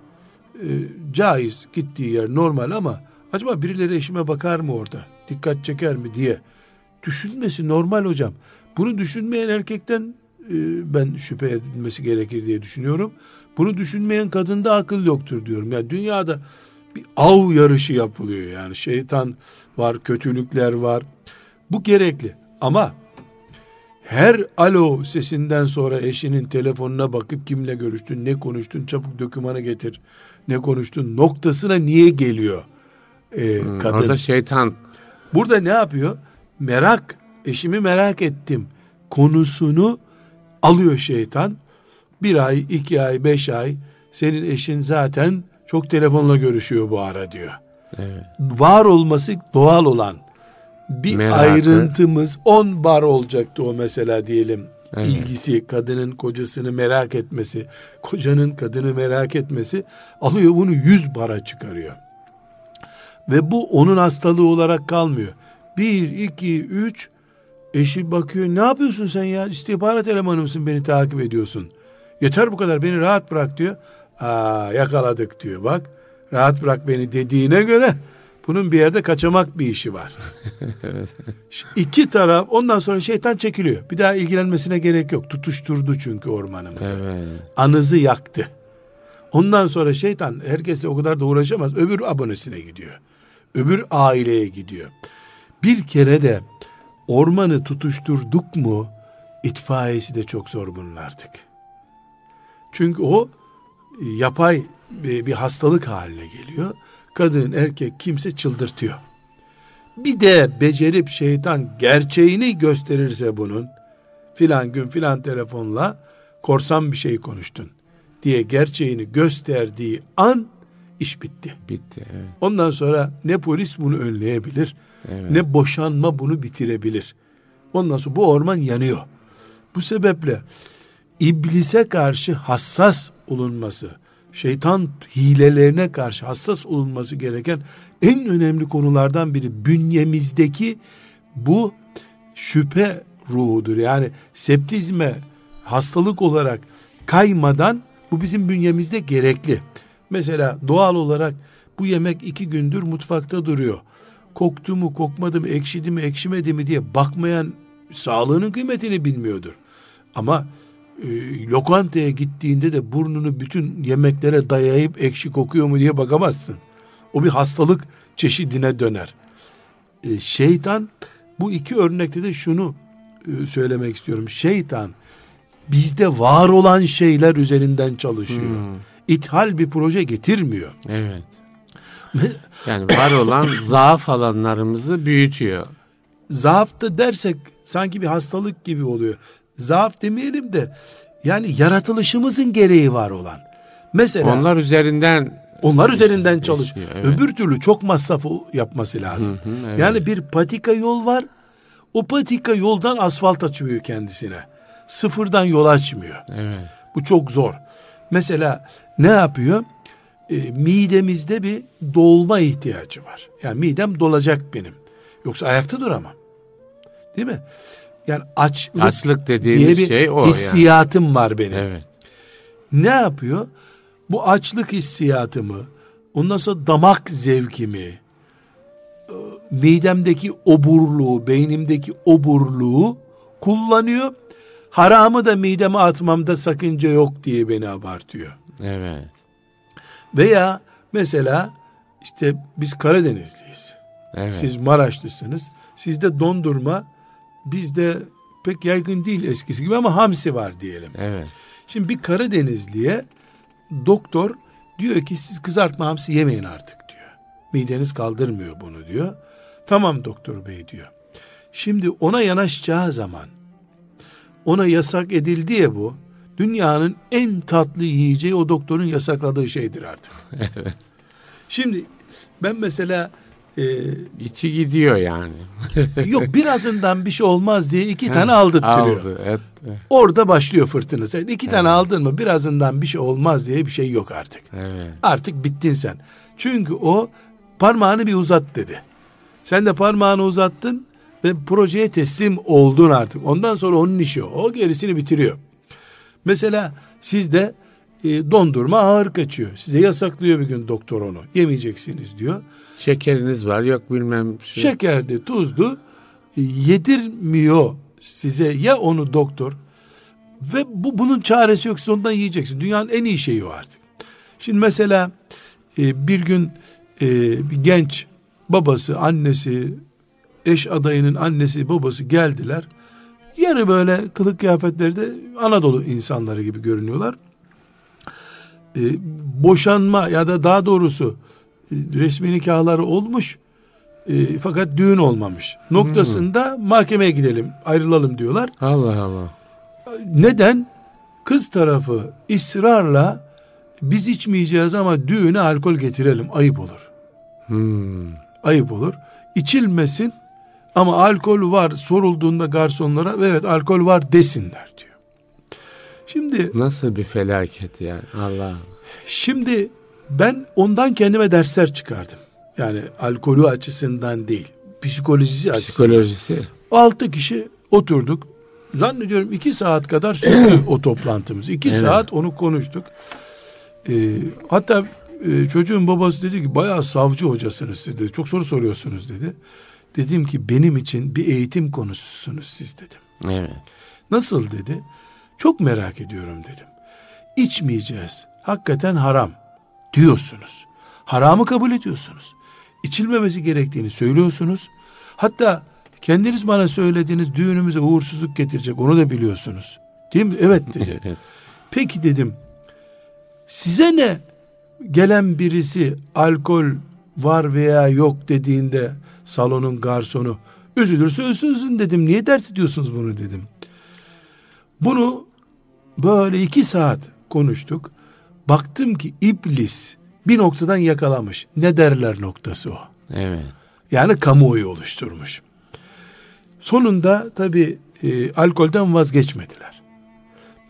E, caiz gittiği yer normal ama acaba birileri eşime bakar mı orada? Dikkat çeker mi diye düşünmesi normal hocam. Bunu düşünmeyen erkekten ben şüphe edilmesi gerekir diye düşünüyorum. Bunu düşünmeyen kadında akıl yoktur diyorum. Ya yani dünyada bir av yarışı yapılıyor yani şeytan var, kötülükler var. Bu gerekli ama her alo sesinden sonra eşinin telefonuna bakıp kimle görüştün, ne konuştun, çabuk dokümanı getir, ne konuştun noktasına niye geliyor e, hmm, kadın? Orada şeytan. Burada ne yapıyor? Merak, eşimi merak ettim konusunu alıyor şeytan. Bir ay, iki ay, beş ay senin eşin zaten çok telefonla görüşüyor bu ara diyor. Evet. Var olması doğal olan bir Merakı. ayrıntımız on bar olacaktı o mesela diyelim. Evet. ilgisi, kadının kocasını merak etmesi, kocanın kadını merak etmesi alıyor bunu yüz bara çıkarıyor. Ve bu onun hastalığı olarak kalmıyor. Bir, iki, üç eşi bakıyor ne yapıyorsun sen ya istihbarat elemanı mısın beni takip ediyorsun. Yeter bu kadar beni rahat bırak diyor. Aa, yakaladık diyor bak. Rahat bırak beni dediğine göre bunun bir yerde kaçamak bir işi var. evet. İki taraf ondan sonra şeytan çekiliyor. Bir daha ilgilenmesine gerek yok. Tutuşturdu çünkü ormanımızı. Evet. Anızı yaktı. Ondan sonra şeytan herkesle o kadar da uğraşamaz. Öbür abonesine gidiyor. Öbür aileye gidiyor. Bir kere de ormanı tutuşturduk mu itfaiyesi de çok zor bunun artık. Çünkü o yapay bir hastalık haline geliyor. Kadın, erkek kimse çıldırtıyor. Bir de becerip şeytan gerçeğini gösterirse bunun filan gün filan telefonla korsan bir şey konuştun diye gerçeğini gösterdiği an iş bitti. Bitti evet. Ondan sonra ne polis bunu önleyebilir evet. ne boşanma bunu bitirebilir. Ondan sonra bu orman yanıyor. Bu sebeple iblise karşı hassas olunması, şeytan hilelerine karşı hassas olunması gereken en önemli konulardan biri bünyemizdeki bu şüphe ruhudur. Yani septizme hastalık olarak kaymadan bu bizim bünyemizde gerekli. Mesela doğal olarak bu yemek iki gündür mutfakta duruyor. Koktu mu kokmadı mı ekşidi mi ekşimedi mi diye bakmayan sağlığının kıymetini bilmiyordur. Ama e, lokantaya gittiğinde de burnunu bütün yemeklere dayayıp ekşi kokuyor mu diye bakamazsın. O bir hastalık çeşidine döner. E, şeytan bu iki örnekte de şunu e, söylemek istiyorum. Şeytan bizde var olan şeyler üzerinden çalışıyor. Hmm. İthal bir proje getirmiyor. Evet. yani var olan zaaf alanlarımızı büyütüyor. Zaaf da dersek sanki bir hastalık gibi oluyor zaaf demeyelim de yani yaratılışımızın gereği var olan. Mesela onlar üzerinden onlar üzerinden çalışıyor. Evet. Öbür türlü çok masrafı yapması lazım. Hı hı, evet. Yani bir patika yol var. O patika yoldan asfalt açmıyor kendisine. Sıfırdan yol açmıyor. Evet. Bu çok zor. Mesela ne yapıyor? E, midemizde bir dolma ihtiyacı var. Yani midem dolacak benim. Yoksa ayakta duramam. Değil mi? Yani açlık, açlık dediğimiz diye bir şey o hissiyatım yani. var benim. Evet. Ne yapıyor? Bu açlık hissiyatımı, ondan sonra damak zevkimi, e, midemdeki oburluğu, beynimdeki oburluğu kullanıyor. Haramı da mideme atmamda sakınca yok diye beni abartıyor. Evet. Veya mesela işte biz Karadenizliyiz. Evet. Siz Maraşlısınız. Sizde dondurma Bizde pek yaygın değil eskisi gibi ama hamsi var diyelim. Evet. Şimdi bir Karadenizliye doktor diyor ki siz kızartma hamsi yemeyin artık diyor. Mideniz kaldırmıyor bunu diyor. Tamam doktor bey diyor. Şimdi ona yanaşacağı zaman ona yasak edildi ya bu. Dünyanın en tatlı yiyeceği o doktorun yasakladığı şeydir artık. Evet. Şimdi ben mesela e, içi gidiyor yani. yok birazından bir şey olmaz diye iki tane aldırtıyor. Aldı, evet. Orada başlıyor fırtına. Sen iki evet. tane aldın mı birazından bir şey olmaz diye bir şey yok artık. Evet. Artık bittin sen. Çünkü o parmağını bir uzat dedi. Sen de parmağını uzattın ve projeye teslim oldun artık. Ondan sonra onun işi o. O gerisini bitiriyor. Mesela sizde e, dondurma ağır kaçıyor. Size yasaklıyor bir gün doktor onu. Yemeyeceksiniz diyor. Şekeriniz var yok bilmem. Şey. Şekerdi tuzlu e, yedirmiyor size ya onu doktor ve bu bunun çaresi yok ondan yiyeceksin. Dünyanın en iyi şeyi o artık. Şimdi mesela e, bir gün e, bir genç babası, annesi, eş adayının annesi, babası geldiler. Yarı böyle kılık kıyafetlerde Anadolu insanları gibi görünüyorlar. Ee, boşanma ya da daha doğrusu e, resmi nikahları olmuş e, fakat düğün olmamış. Noktasında hmm. mahkemeye gidelim, ayrılalım diyorlar. Allah Allah. Neden? Kız tarafı ısrarla biz içmeyeceğiz ama düğüne alkol getirelim. Ayıp olur. Hmm. Ayıp olur. İçilmesin ama alkol var sorulduğunda garsonlara evet alkol var desinler diyor. Şimdi nasıl bir felaket yani Allah. Şimdi ben ondan kendime dersler çıkardım. Yani alkolü açısından değil, psikolojisi açısından. Psikolojisi. Altı kişi oturduk. Zannediyorum iki saat kadar sürdü o toplantımız. İki evet. saat onu konuştuk. Ee, hatta e, çocuğun babası dedi ki bayağı savcı hocasınız siz dedi. Çok soru soruyorsunuz dedi. Dedim ki benim için bir eğitim konususunuz siz dedim. Evet. Nasıl dedi? Çok merak ediyorum dedim. İçmeyeceğiz. Hakikaten haram diyorsunuz. Haramı kabul ediyorsunuz. İçilmemesi gerektiğini söylüyorsunuz. Hatta kendiniz bana söylediğiniz düğünümüze uğursuzluk getirecek onu da biliyorsunuz. Değil mi? Evet dedi. Peki dedim. Size ne gelen birisi alkol var veya yok dediğinde salonun garsonu üzülürse üzülsün dedim. Niye dert ediyorsunuz bunu dedim. Bunu böyle iki saat konuştuk. Baktım ki iblis bir noktadan yakalamış. Ne derler noktası o. Evet. Yani kamuoyu oluşturmuş. Sonunda tabi e, alkolden vazgeçmediler.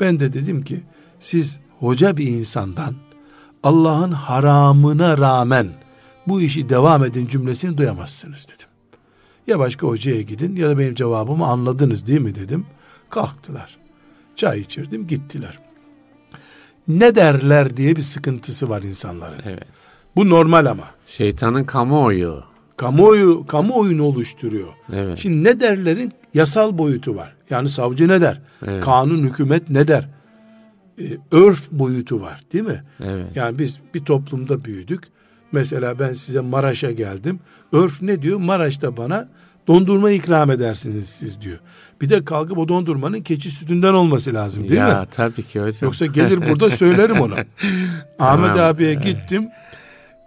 Ben de dedim ki siz hoca bir insandan Allah'ın haramına rağmen bu işi devam edin cümlesini duyamazsınız dedim. Ya başka hocaya gidin ya da benim cevabımı anladınız değil mi dedim. Kalktılar. Çay içirdim gittiler. Ne derler diye bir sıkıntısı var insanların. Evet. Bu normal ama. Şeytanın kamuoyu. Kamuoyu, kamuoyunu oluşturuyor. Evet. Şimdi ne derlerin yasal boyutu var. Yani savcı ne der? Evet. Kanun, hükümet ne der? Ee, örf boyutu var değil mi? Evet. Yani biz bir toplumda büyüdük. Mesela ben size Maraş'a geldim. Örf ne diyor? Maraş'ta bana dondurma ikram edersiniz siz diyor. Bir de kalkıp o dondurmanın keçi sütünden olması lazım değil ya, mi? Ya tabii ki hocam. Yoksa gelir burada söylerim ona. Ahmet abiye gittim.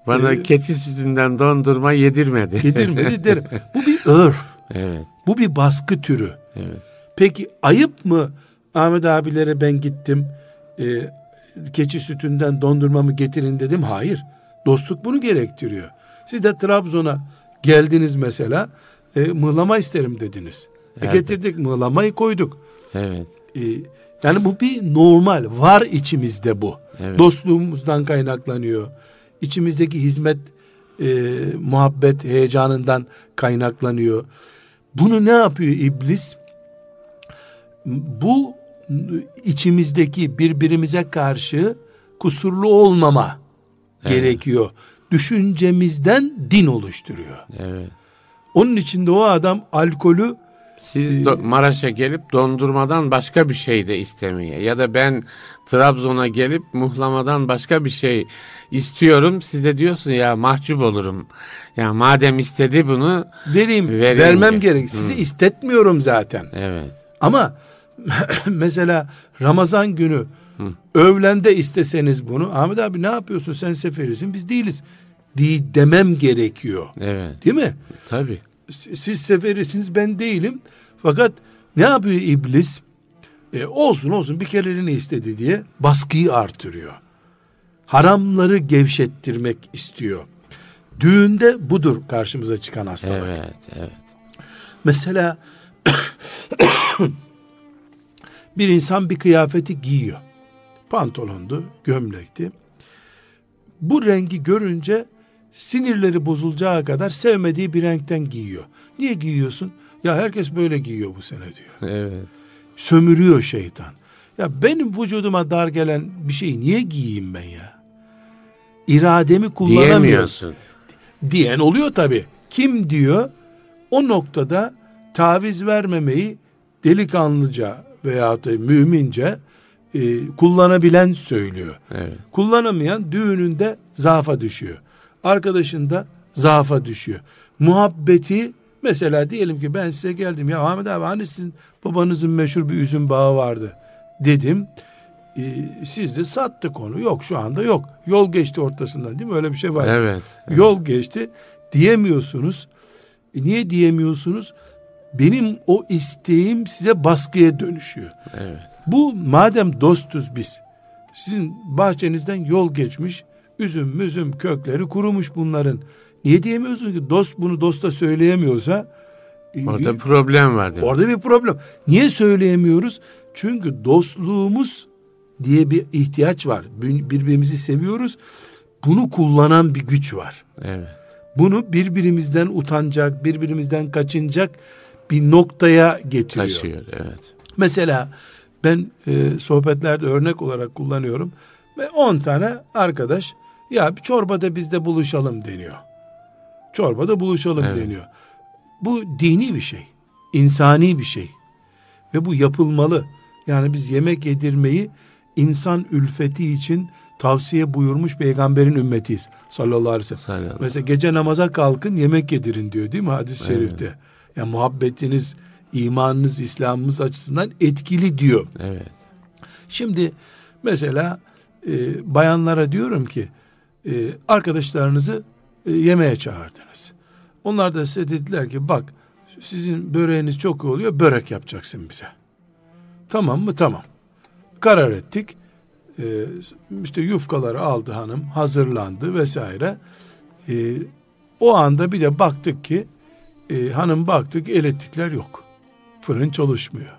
Bana ee, keçi sütünden dondurma yedirmedi. Yedirmedi derim. Bu bir örf. Evet. Bu bir baskı türü. Evet. Peki ayıp mı Ahmet abilere ben gittim e, keçi sütünden dondurmamı getirin dedim. Hayır. Dostluk bunu gerektiriyor. Siz de Trabzon'a geldiniz mesela e, mıhlama isterim dediniz. E, getirdik mıhlamayı koyduk. Evet. E, yani bu bir normal var içimizde bu. Evet. Dostluğumuzdan kaynaklanıyor. İçimizdeki hizmet e, muhabbet heyecanından kaynaklanıyor. Bunu ne yapıyor iblis? Bu içimizdeki birbirimize karşı kusurlu olmama evet. gerekiyor. Düşüncemizden din oluşturuyor. Evet. Onun için de o adam alkolü siz e, Maraş'a gelip dondurmadan başka bir şey de istemeye ya da ben Trabzon'a gelip muhlamadan başka bir şey istiyorum. Siz de diyorsun ya mahcup olurum. Ya madem istedi bunu vereyim, vereyim vermem gerek. Sizi Hı. istetmiyorum zaten. Evet. Ama mesela Ramazan günü Hı. Övlende isteseniz bunu Ahmet abi ne yapıyorsun sen seferisin biz değiliz. Di demem gerekiyor. Evet. Değil mi? Tabii. Siz seferisiniz ben değilim. Fakat ne yapıyor iblis? E, olsun olsun bir kereliğini istedi diye baskıyı artırıyor. Haramları gevşettirmek istiyor. Düğünde budur karşımıza çıkan hastalık. Evet, evet. Mesela bir insan bir kıyafeti giyiyor. Pantolondu, gömlekti. Bu rengi görünce sinirleri bozulacağı kadar sevmediği bir renkten giyiyor. Niye giyiyorsun? Ya herkes böyle giyiyor bu sene diyor. Evet. Sömürüyor şeytan. Ya benim vücuduma dar gelen bir şeyi niye giyeyim ben ya? İrademi kullanamıyorum. Diyemiyorsun. Diyen oluyor tabi. Kim diyor? O noktada taviz vermemeyi delikanlıca veya da mümince e, kullanabilen söylüyor. Evet. Kullanamayan düğününde zaafa düşüyor. Arkadaşında zaafa düşüyor. Muhabbeti mesela diyelim ki ben size geldim ya Ahmet abi hani sizin babanızın meşhur bir üzüm bağı vardı dedim. E, siz de sattı konu. Yok şu anda yok. Yol geçti ortasından değil mi? Öyle bir şey var. Evet. evet. Yol geçti. Diyemiyorsunuz. E, niye diyemiyorsunuz? Benim o isteğim size baskıya dönüşüyor. Evet. Bu madem dostuz biz. Sizin bahçenizden yol geçmiş. Üzüm müzüm kökleri kurumuş bunların. Niye diyemiyorsunuz ki dost bunu dosta söyleyemiyorsa e, Orada problem var. Demek. Orada bir problem. Niye söyleyemiyoruz? Çünkü dostluğumuz diye bir ihtiyaç var. Birbirimizi seviyoruz. Bunu kullanan bir güç var. Evet. Bunu birbirimizden utanacak, birbirimizden kaçınacak bir noktaya getiriyor. Taşıyor, evet. Mesela ben e, sohbetlerde örnek olarak kullanıyorum. Ve 10 tane arkadaş ya bir çorbada bizde buluşalım deniyor. Çorbada buluşalım evet. deniyor. Bu dini bir şey. insani bir şey. Ve bu yapılmalı. Yani biz yemek yedirmeyi insan ülfeti için tavsiye buyurmuş peygamberin ümmetiyiz sallallahu aleyhi ve sellem. Mesela gece namaza kalkın yemek yedirin diyor değil mi hadis-i şerifte. Evet. Yani muhabbetiniz, imanınız, İslam'ımız açısından etkili diyor. Evet. Şimdi mesela e, bayanlara diyorum ki e, arkadaşlarınızı e, yemeğe çağırdınız. Onlar da size dediler ki bak sizin böreğiniz çok oluyor börek yapacaksın bize. Tamam mı? Tamam. Karar ettik. Ee, işte yufkaları aldı hanım hazırlandı vesaire. Ee, o anda bir de baktık ki e, hanım baktık elektrikler yok. Fırın çalışmıyor.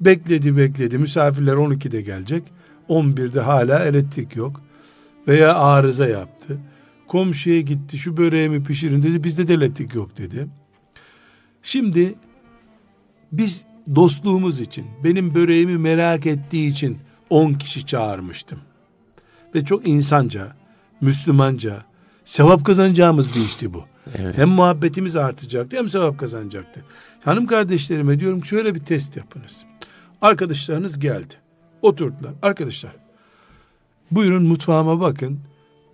Bekledi bekledi misafirler 12'de gelecek. 11'de hala elektrik yok. Veya arıza yaptı. Komşuya gitti şu böreğimi pişirin dedi. Bizde de elektrik yok dedi. Şimdi biz dostluğumuz için benim böreğimi merak ettiği için 10 kişi çağırmıştım. Ve çok insanca, Müslümanca, sevap kazanacağımız bir işti bu. Evet. Hem muhabbetimiz artacaktı hem sevap kazanacaktı. Hanım kardeşlerime diyorum şöyle bir test yapınız. Arkadaşlarınız geldi. Oturdular. Arkadaşlar buyurun mutfağıma bakın.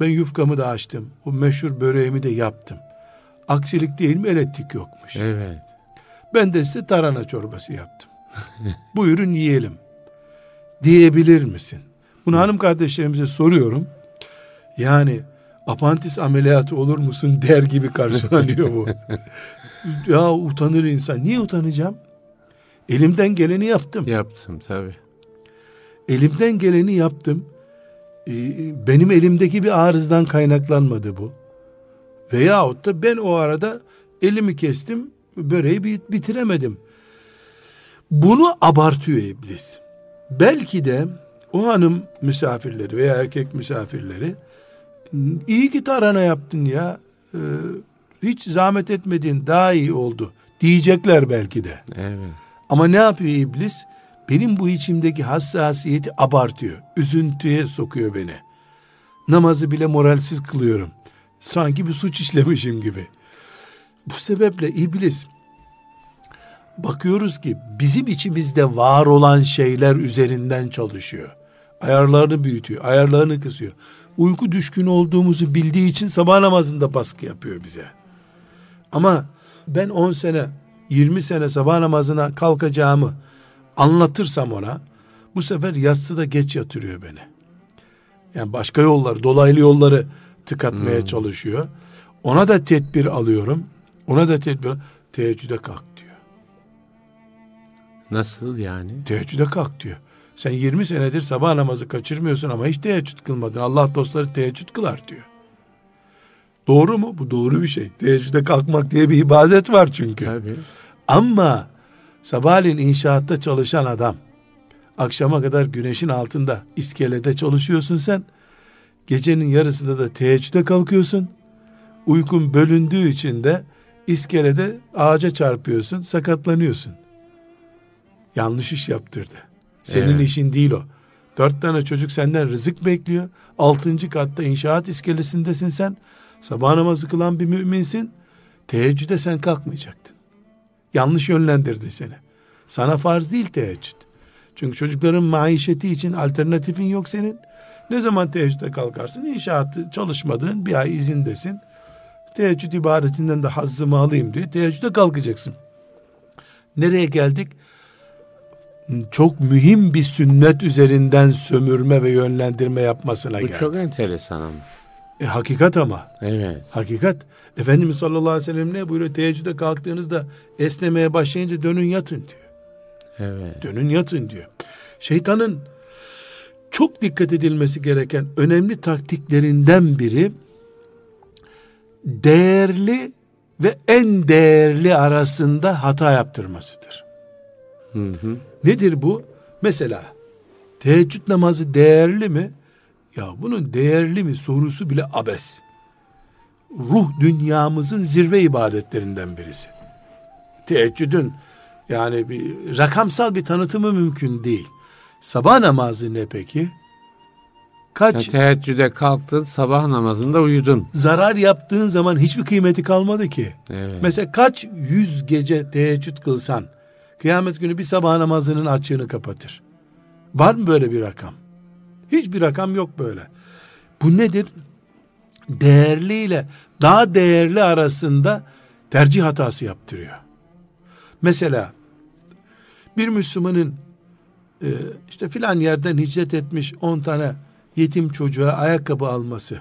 Ben yufkamı da açtım. O meşhur böreğimi de yaptım. Aksilik değil mi? Elektrik yokmuş. Evet. Ben de size tarhana çorbası yaptım. buyurun yiyelim. Diyebilir misin? Bunu hanım kardeşlerimize soruyorum. Yani apantis ameliyatı olur musun der gibi karşılanıyor bu. ya utanır insan. Niye utanacağım? Elimden geleni yaptım. Yaptım tabi. Elimden geleni yaptım. Ee, benim elimdeki bir arızdan kaynaklanmadı bu. Veyahut da ben o arada elimi kestim, böreği bitiremedim. Bunu abartıyor iblis. Belki de o hanım misafirleri veya erkek misafirleri iyi ki tarhana yaptın ya. Ee, hiç zahmet etmedin daha iyi oldu diyecekler belki de. Evet. Ama ne yapıyor iblis? Benim bu içimdeki hassasiyeti abartıyor. Üzüntüye sokuyor beni. Namazı bile moralsiz kılıyorum. Sanki bir suç işlemişim gibi. Bu sebeple iblis bakıyoruz ki bizim içimizde var olan şeyler üzerinden çalışıyor. Ayarlarını büyütüyor, ayarlarını kısıyor uyku düşkün olduğumuzu bildiği için sabah namazında baskı yapıyor bize. Ama ben 10 sene, 20 sene sabah namazına kalkacağımı anlatırsam ona, Bu sefer yatsı da geç yatırıyor beni. Yani başka yollar, dolaylı yolları tıkatmaya hmm. çalışıyor. Ona da tedbir alıyorum. Ona da tedbir teheccüde kalk diyor. Nasıl yani? Teheccüde kalk diyor. Sen 20 senedir sabah namazı kaçırmıyorsun ama hiç teheccüd kılmadın. Allah dostları teheccüd kılar diyor. Doğru mu? Bu doğru bir şey. Teheccüde kalkmak diye bir ibadet var çünkü. Tabii. Ama sabahleyin inşaatta çalışan adam akşama kadar güneşin altında iskelede çalışıyorsun sen. Gecenin yarısında da teheccüde kalkıyorsun. Uykun bölündüğü için de iskelede ağaca çarpıyorsun, sakatlanıyorsun. Yanlış iş yaptırdı. Senin evet. işin değil o. Dört tane çocuk senden rızık bekliyor. Altıncı katta inşaat iskelesindesin sen. Sabah namazı kılan bir müminsin. Teheccüde sen kalkmayacaktın. Yanlış yönlendirdi seni. Sana farz değil teheccüd. Çünkü çocukların maişeti için alternatifin yok senin. Ne zaman teheccüde kalkarsın? İnşaatı çalışmadığın bir ay izindesin. Teheccüd ibadetinden de hazzımı alayım diye teheccüde kalkacaksın. Nereye geldik? Çok mühim bir sünnet üzerinden sömürme ve yönlendirme yapmasına Bu geldi. Bu çok enteresan ama. E, hakikat ama. Evet. Hakikat. Efendimiz sallallahu aleyhi ve sellem ne buyuruyor? Teheccüde kalktığınızda esnemeye başlayınca dönün yatın diyor. Evet. Dönün yatın diyor. Şeytanın çok dikkat edilmesi gereken önemli taktiklerinden biri değerli ve en değerli arasında hata yaptırmasıdır. Hı hı. Nedir bu? Mesela teheccüd namazı değerli mi? Ya bunun değerli mi sorusu bile abes. Ruh dünyamızın zirve ibadetlerinden birisi. Teheccüdün yani bir rakamsal bir tanıtımı mümkün değil. Sabah namazı ne peki? Kaç? Sen teheccüde kalktın, sabah namazında uyudun. Zarar yaptığın zaman hiçbir kıymeti kalmadı ki. Evet. Mesela kaç yüz gece teheccüd kılsan, kıyamet günü bir sabah namazının açığını kapatır. Var mı böyle bir rakam? Hiçbir rakam yok böyle. Bu nedir? Değerli ile daha değerli arasında tercih hatası yaptırıyor. Mesela bir Müslümanın e, işte filan yerden hicret etmiş 10 tane yetim çocuğa ayakkabı alması,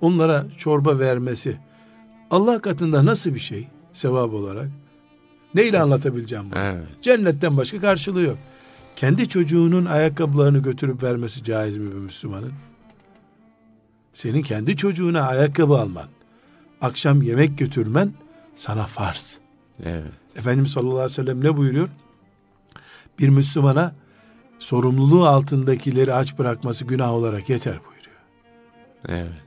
onlara çorba vermesi Allah katında nasıl bir şey sevap olarak? Neyle anlatabileceğim bunu? Evet. Cennetten başka karşılığı yok. Kendi çocuğunun ayakkabılarını götürüp vermesi caiz mi bir Müslümanın? Senin kendi çocuğuna ayakkabı alman, akşam yemek götürmen sana farz. Evet. Efendimiz sallallahu aleyhi ve sellem ne buyuruyor? Bir Müslümana sorumluluğu altındakileri aç bırakması günah olarak yeter buyuruyor. Evet.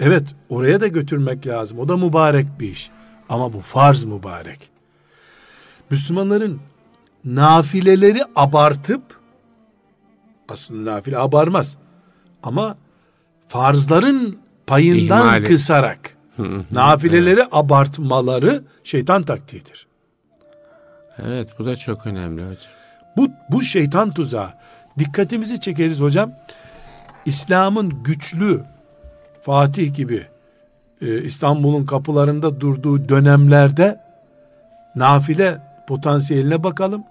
Evet oraya da götürmek lazım. O da mübarek bir iş. Ama bu farz mübarek. Müslümanların nafileleri abartıp aslında nafile abarmaz. Ama farzların payından İhmali. kısarak nafileleri evet. abartmaları şeytan taktiğidir. Evet bu da çok önemli hocam. Bu, bu şeytan tuzağı. Dikkatimizi çekeriz hocam. İslam'ın güçlü Fatih gibi e, İstanbul'un kapılarında durduğu dönemlerde nafile potansiyeline bakalım.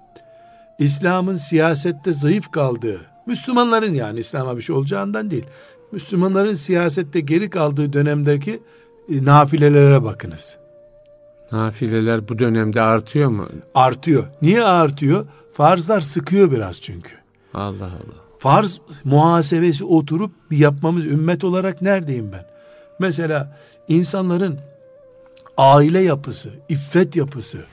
İslam'ın siyasette zayıf kaldığı, Müslümanların yani İslam'a bir şey olacağından değil. Müslümanların siyasette geri kaldığı dönemdeki e, nafilelere bakınız. Nafileler bu dönemde artıyor mu? Artıyor. Niye artıyor? Farzlar sıkıyor biraz çünkü. Allah Allah. Farz muhasebesi oturup bir yapmamız ümmet olarak neredeyim ben? Mesela insanların aile yapısı, iffet yapısı,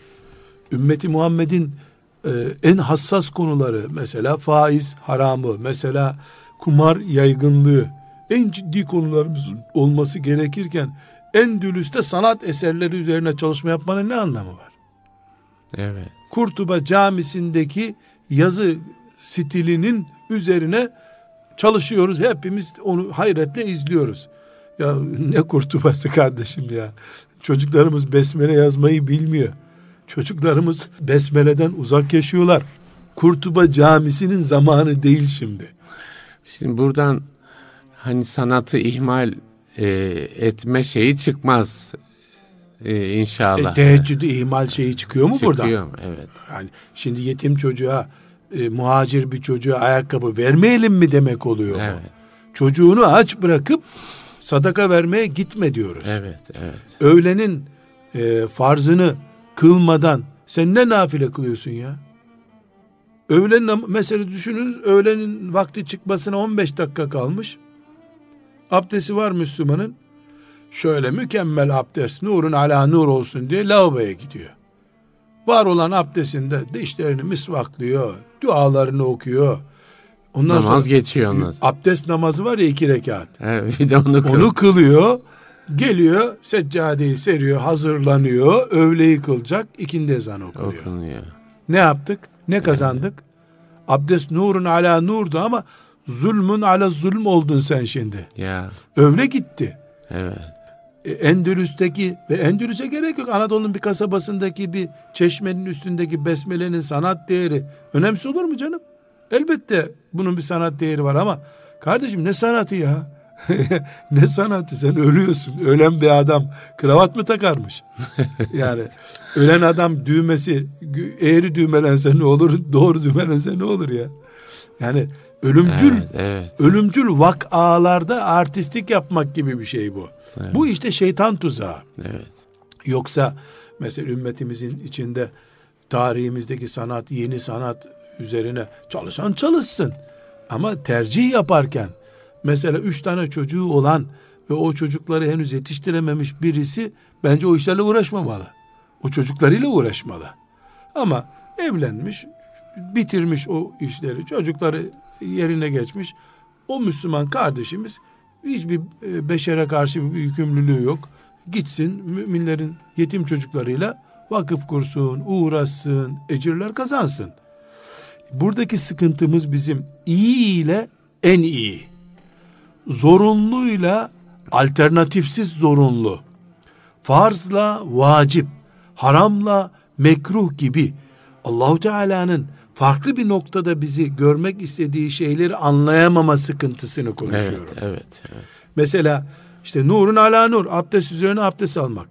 ümmeti Muhammed'in e, en hassas konuları mesela faiz haramı, mesela kumar yaygınlığı en ciddi konularımız olması gerekirken Endülüs'te sanat eserleri üzerine çalışma yapmanın ne anlamı var? Evet. Kurtuba camisindeki yazı stilinin üzerine çalışıyoruz. Hepimiz onu hayretle izliyoruz. Ya ne kurtubası kardeşim ya. Çocuklarımız besmele yazmayı bilmiyor. Çocuklarımız besmeleden uzak yaşıyorlar. Kurtuba camisinin zamanı değil şimdi. Şimdi buradan hani sanatı ihmal e, etme şeyi çıkmaz e, inşallah. E, teheccüdü ihmal şeyi çıkıyor mu çıkıyor, buradan? Çıkıyor evet. Yani şimdi yetim çocuğa e, muhacir bir çocuğa ayakkabı vermeyelim mi demek oluyor. Evet. Bu. Çocuğunu aç bırakıp sadaka vermeye gitme diyoruz. Evet, evet. Öğlenin e, farzını kılmadan sen ne nafile kılıyorsun ya? Öğlen mesela düşünün öğlenin vakti çıkmasına 15 dakika kalmış. Abdesti var Müslümanın. Şöyle mükemmel abdest nurun ala nur olsun diye lavaboya gidiyor. Var olan abdestinde dişlerini misvaklıyor, dualarını okuyor. Ondan Namaz sonra, geçiyor ondan Abdest namazı var ya iki rekat. Evet, bir de onu kılıyor. Onu kılıyor. Geliyor, seccadeyi seriyor, hazırlanıyor. Öğleyi kılacak, ikindi ezanı okunuyor. okunuyor. Ne yaptık? Ne kazandık? Evet. Abdest nurun ala nurdu ama zulmün ala zulm oldun sen şimdi. Ya. Övle gitti. Evet. E, Endülüs'teki ve Endülüs'e gerek yok. Anadolu'nun bir kasabasındaki bir çeşmenin üstündeki besmelenin sanat değeri önemsiz olur mu canım? Elbette bunun bir sanat değeri var ama kardeşim ne sanatı ya? ne sanatı sen ölüyorsun. Ölen bir adam kravat mı takarmış? yani ölen adam düğmesi eğri düğmelense ne olur? Doğru düğmelense ne olur ya? Yani ölümcül evet, evet. ölümcül vakalarda artistik yapmak gibi bir şey bu. Evet. Bu işte şeytan tuzağı. Evet. Yoksa mesela ümmetimizin içinde tarihimizdeki sanat, yeni sanat üzerine çalışan çalışsın. Ama tercih yaparken mesela üç tane çocuğu olan ve o çocukları henüz yetiştirememiş birisi bence o işlerle uğraşmamalı. O çocuklarıyla uğraşmalı. Ama evlenmiş, bitirmiş o işleri, çocukları yerine geçmiş. O Müslüman kardeşimiz hiçbir e, beşere karşı bir yükümlülüğü yok. Gitsin müminlerin yetim çocuklarıyla vakıf kursun, uğraşsın, ecirler kazansın. Buradaki sıkıntımız bizim iyi ile en iyi. Zorunluyla alternatifsiz zorunlu. Farzla vacip, haramla mekruh gibi Allahu Teala'nın farklı bir noktada bizi görmek istediği şeyleri anlayamama sıkıntısını konuşuyorum. Evet, evet, evet. Mesela işte nurun ala nur, abdest üzerine abdest almak.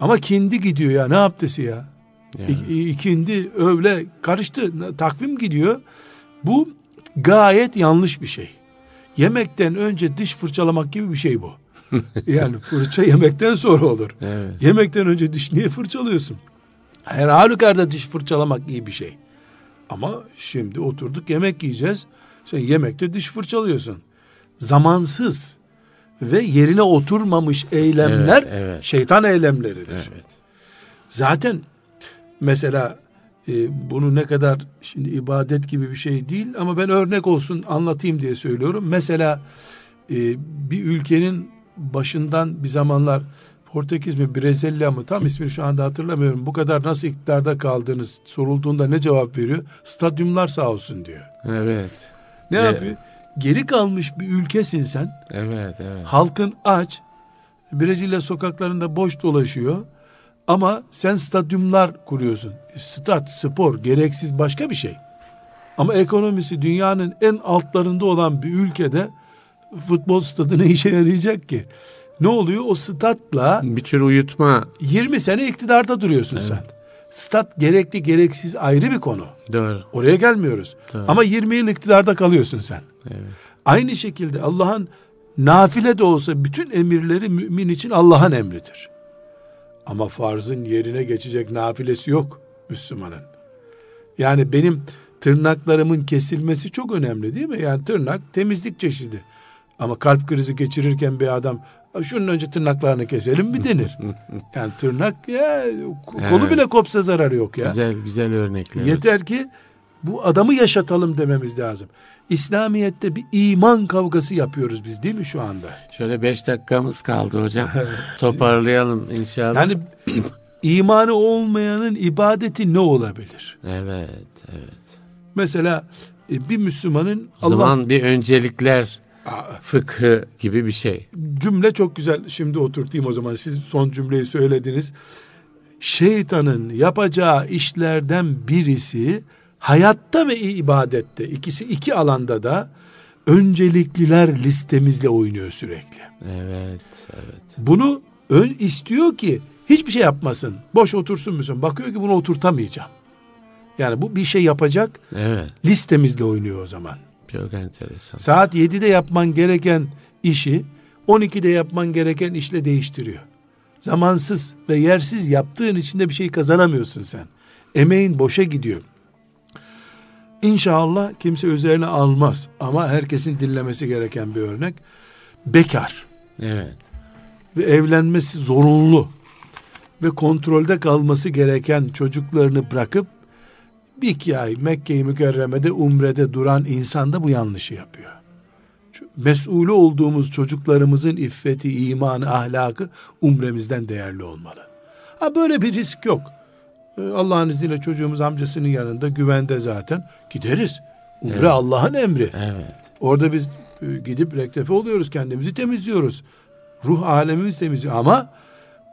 Ama kendi gidiyor ya, ne abdesti ya? Yani. İ- ikindi, öğle karıştı, takvim gidiyor. Bu gayet yanlış bir şey. Yemekten önce diş fırçalamak gibi bir şey bu. yani fırça yemekten sonra olur. Evet. Yemekten önce diş niye fırçalıyorsun? Her halükarda diş fırçalamak iyi bir şey. Ama şimdi oturduk yemek yiyeceğiz. Sen yemekte diş fırçalıyorsun. Zamansız ve yerine oturmamış eylemler evet, evet. şeytan eylemleridir. Evet. Zaten mesela e, bunu ne kadar şimdi ibadet gibi bir şey değil ama ben örnek olsun anlatayım diye söylüyorum. Mesela e, bir ülkenin başından bir zamanlar Portekiz mi Brezilya mı tam ismini şu anda hatırlamıyorum. Bu kadar nasıl iktidarda kaldığınız sorulduğunda ne cevap veriyor? Stadyumlar sağ olsun diyor. Evet. Ne evet. yapıyor? Geri kalmış bir ülkesin sen. Evet, evet. Halkın aç. Brezilya sokaklarında boş dolaşıyor. Ama sen stadyumlar kuruyorsun. Stat, spor, gereksiz başka bir şey. Ama ekonomisi dünyanın en altlarında olan bir ülkede futbol stadı ne işe yarayacak ki? Ne oluyor? O statla bir tür uyutma. 20 sene iktidarda duruyorsun evet. sen. Stat gerekli gereksiz ayrı bir konu. Doğru. Oraya gelmiyoruz. Doğru. Ama 20 yıl iktidarda kalıyorsun sen. Evet. Aynı şekilde Allah'ın nafile de olsa bütün emirleri mümin için Allah'ın emridir. Ama farzın yerine geçecek nafilesi yok Müslümanın. Yani benim tırnaklarımın kesilmesi çok önemli değil mi? Yani tırnak temizlik çeşidi. Ama kalp krizi geçirirken bir adam şunun önce tırnaklarını keselim mi denir. yani tırnak ya kolu evet. bile kopsa zararı yok ya. Güzel güzel örnekler. Yeter ki bu adamı yaşatalım dememiz lazım. İslamiyet'te bir iman kavgası yapıyoruz biz değil mi şu anda? Şöyle beş dakikamız kaldı hocam. Toparlayalım inşallah. Yani imanı olmayanın ibadeti ne olabilir? Evet, evet. Mesela e, bir Müslümanın o Allah... zaman bir öncelikler fıkhı gibi bir şey. Cümle çok güzel. Şimdi oturtayım o zaman. Siz son cümleyi söylediniz. Şeytanın yapacağı işlerden birisi hayatta ve ibadette ikisi iki alanda da öncelikliler listemizle oynuyor sürekli. Evet, evet. Bunu ön istiyor ki hiçbir şey yapmasın. Boş otursun musun? Bakıyor ki bunu oturtamayacağım. Yani bu bir şey yapacak evet. listemizle oynuyor o zaman. Çok enteresan. Saat 7'de yapman gereken işi 12'de yapman gereken işle değiştiriyor. Zamansız ve yersiz yaptığın için de bir şey kazanamıyorsun sen. Emeğin boşa gidiyor. İnşallah kimse üzerine almaz ama herkesin dinlemesi gereken bir örnek. Bekar Evet. ve evlenmesi zorunlu ve kontrolde kalması gereken çocuklarını bırakıp bir iki ay Mekke-i Mükerreme'de umrede duran insan da bu yanlışı yapıyor. Mesulü olduğumuz çocuklarımızın iffeti, imanı, ahlakı umremizden değerli olmalı. Ha böyle bir risk yok. Ee, Allah'ın izniyle çocuğumuz amcasının yanında güvende zaten gideriz. Umre Evet. Allah'ın emri. Evet. Orada biz e, gidip rektefe oluyoruz, kendimizi temizliyoruz. Ruh alemimiz temizliyor ama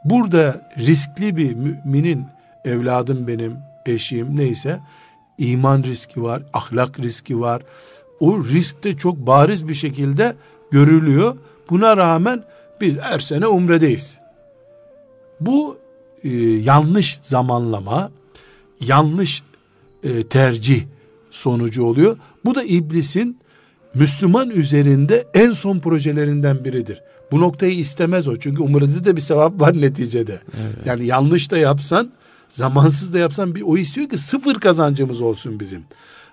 burada riskli bir müminin evladım benim, eşim neyse iman riski var, ahlak riski var. O risk de çok bariz bir şekilde görülüyor. Buna rağmen biz her sene umredeyiz. Bu e, yanlış zamanlama, yanlış e, tercih sonucu oluyor. Bu da iblisin Müslüman üzerinde en son projelerinden biridir. Bu noktayı istemez o. Çünkü umrede de bir sevap var neticede. Yani yanlış da yapsan, zamansız da yapsan bir o istiyor ki sıfır kazancımız olsun bizim.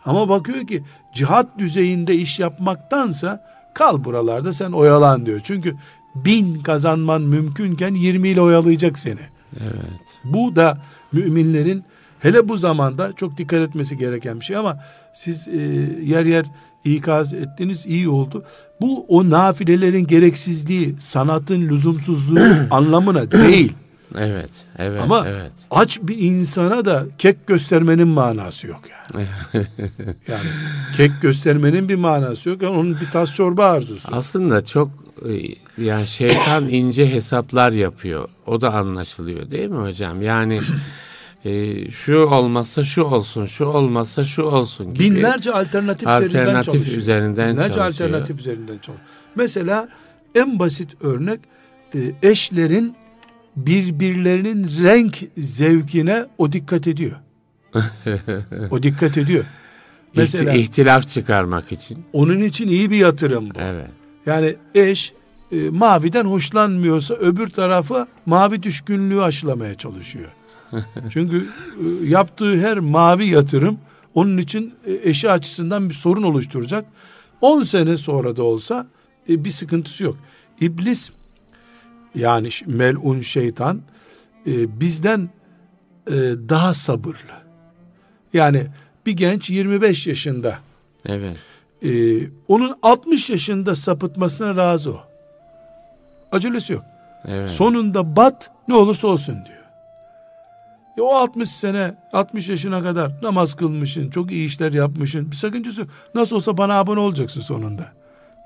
Ama bakıyor ki cihat düzeyinde iş yapmaktansa kal buralarda sen oyalan diyor. Çünkü bin kazanman mümkünken 20 ile oyalayacak seni. Evet. Bu da müminlerin hele bu zamanda çok dikkat etmesi gereken bir şey ama siz e, yer yer ikaz ettiniz iyi oldu. Bu o nafilelerin gereksizliği, sanatın lüzumsuzluğu anlamına değil. Evet. Evet. Ama evet. aç bir insana da kek göstermenin manası yok yani. Yani kek göstermenin bir manası yok. Yani onun bir tas çorba arzusu. Aslında çok e, yani şeytan ince hesaplar yapıyor. O da anlaşılıyor değil mi hocam? Yani e, şu olmazsa şu olsun, şu olmazsa şu olsun gibi. Binlerce alternatif, üzerinden Alternatif çalışıyor. üzerinden Binlerce çalışıyor. alternatif üzerinden çalışıyor. Mesela en basit örnek e, eşlerin birbirlerinin renk zevkine o dikkat ediyor. o dikkat ediyor. Mesela İhti- ihtilaf çıkarmak için. onun için iyi bir yatırım bu. Evet. Yani eş e, maviden hoşlanmıyorsa öbür tarafa mavi düşkünlüğü aşılamaya çalışıyor. Çünkü e, yaptığı her mavi yatırım onun için e, eşi açısından bir sorun oluşturacak. 10 sene sonra da olsa e, bir sıkıntısı yok. İblis yani melun şeytan e, bizden e, daha sabırlı. Yani bir genç 25 yaşında Evet. ee, onun 60 yaşında sapıtmasına razı o. Acelesi yok. Evet. Sonunda bat ne olursa olsun diyor. E o 60 sene 60 yaşına kadar namaz kılmışsın, çok iyi işler yapmışsın. Bir sakıncası yok. Nasıl olsa bana abone olacaksın sonunda.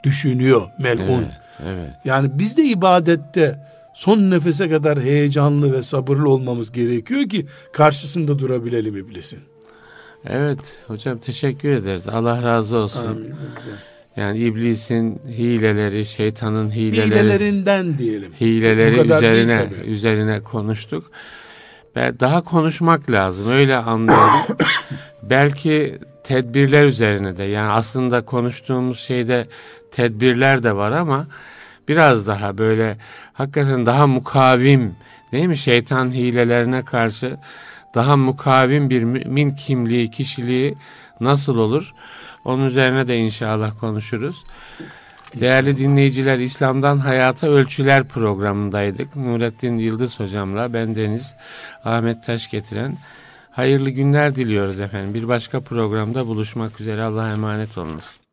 Düşünüyor melun. Evet. Evet. Yani biz de ibadette son nefese kadar heyecanlı ve sabırlı olmamız gerekiyor ki karşısında durabilelim iblisin. Evet hocam teşekkür ederiz. Allah razı olsun. Amin. Güzel. Yani iblisin hileleri, şeytanın hileleri, Hilelerinden diyelim. hileleri üzerine üzerine konuştuk. Ve daha konuşmak lazım. Öyle anlıyorum. Belki tedbirler üzerine de yani aslında konuştuğumuz şeyde tedbirler de var ama biraz daha böyle hakikaten daha mukavim değil mi şeytan hilelerine karşı daha mukavim bir mümin kimliği, kişiliği nasıl olur? Onun üzerine de inşallah konuşuruz. Değerli dinleyiciler, İslam'dan Hayata Ölçüler programındaydık. Nurettin Yıldız hocamla ben Deniz Ahmet Taş getiren hayırlı günler diliyoruz efendim. Bir başka programda buluşmak üzere Allah'a emanet olunuz.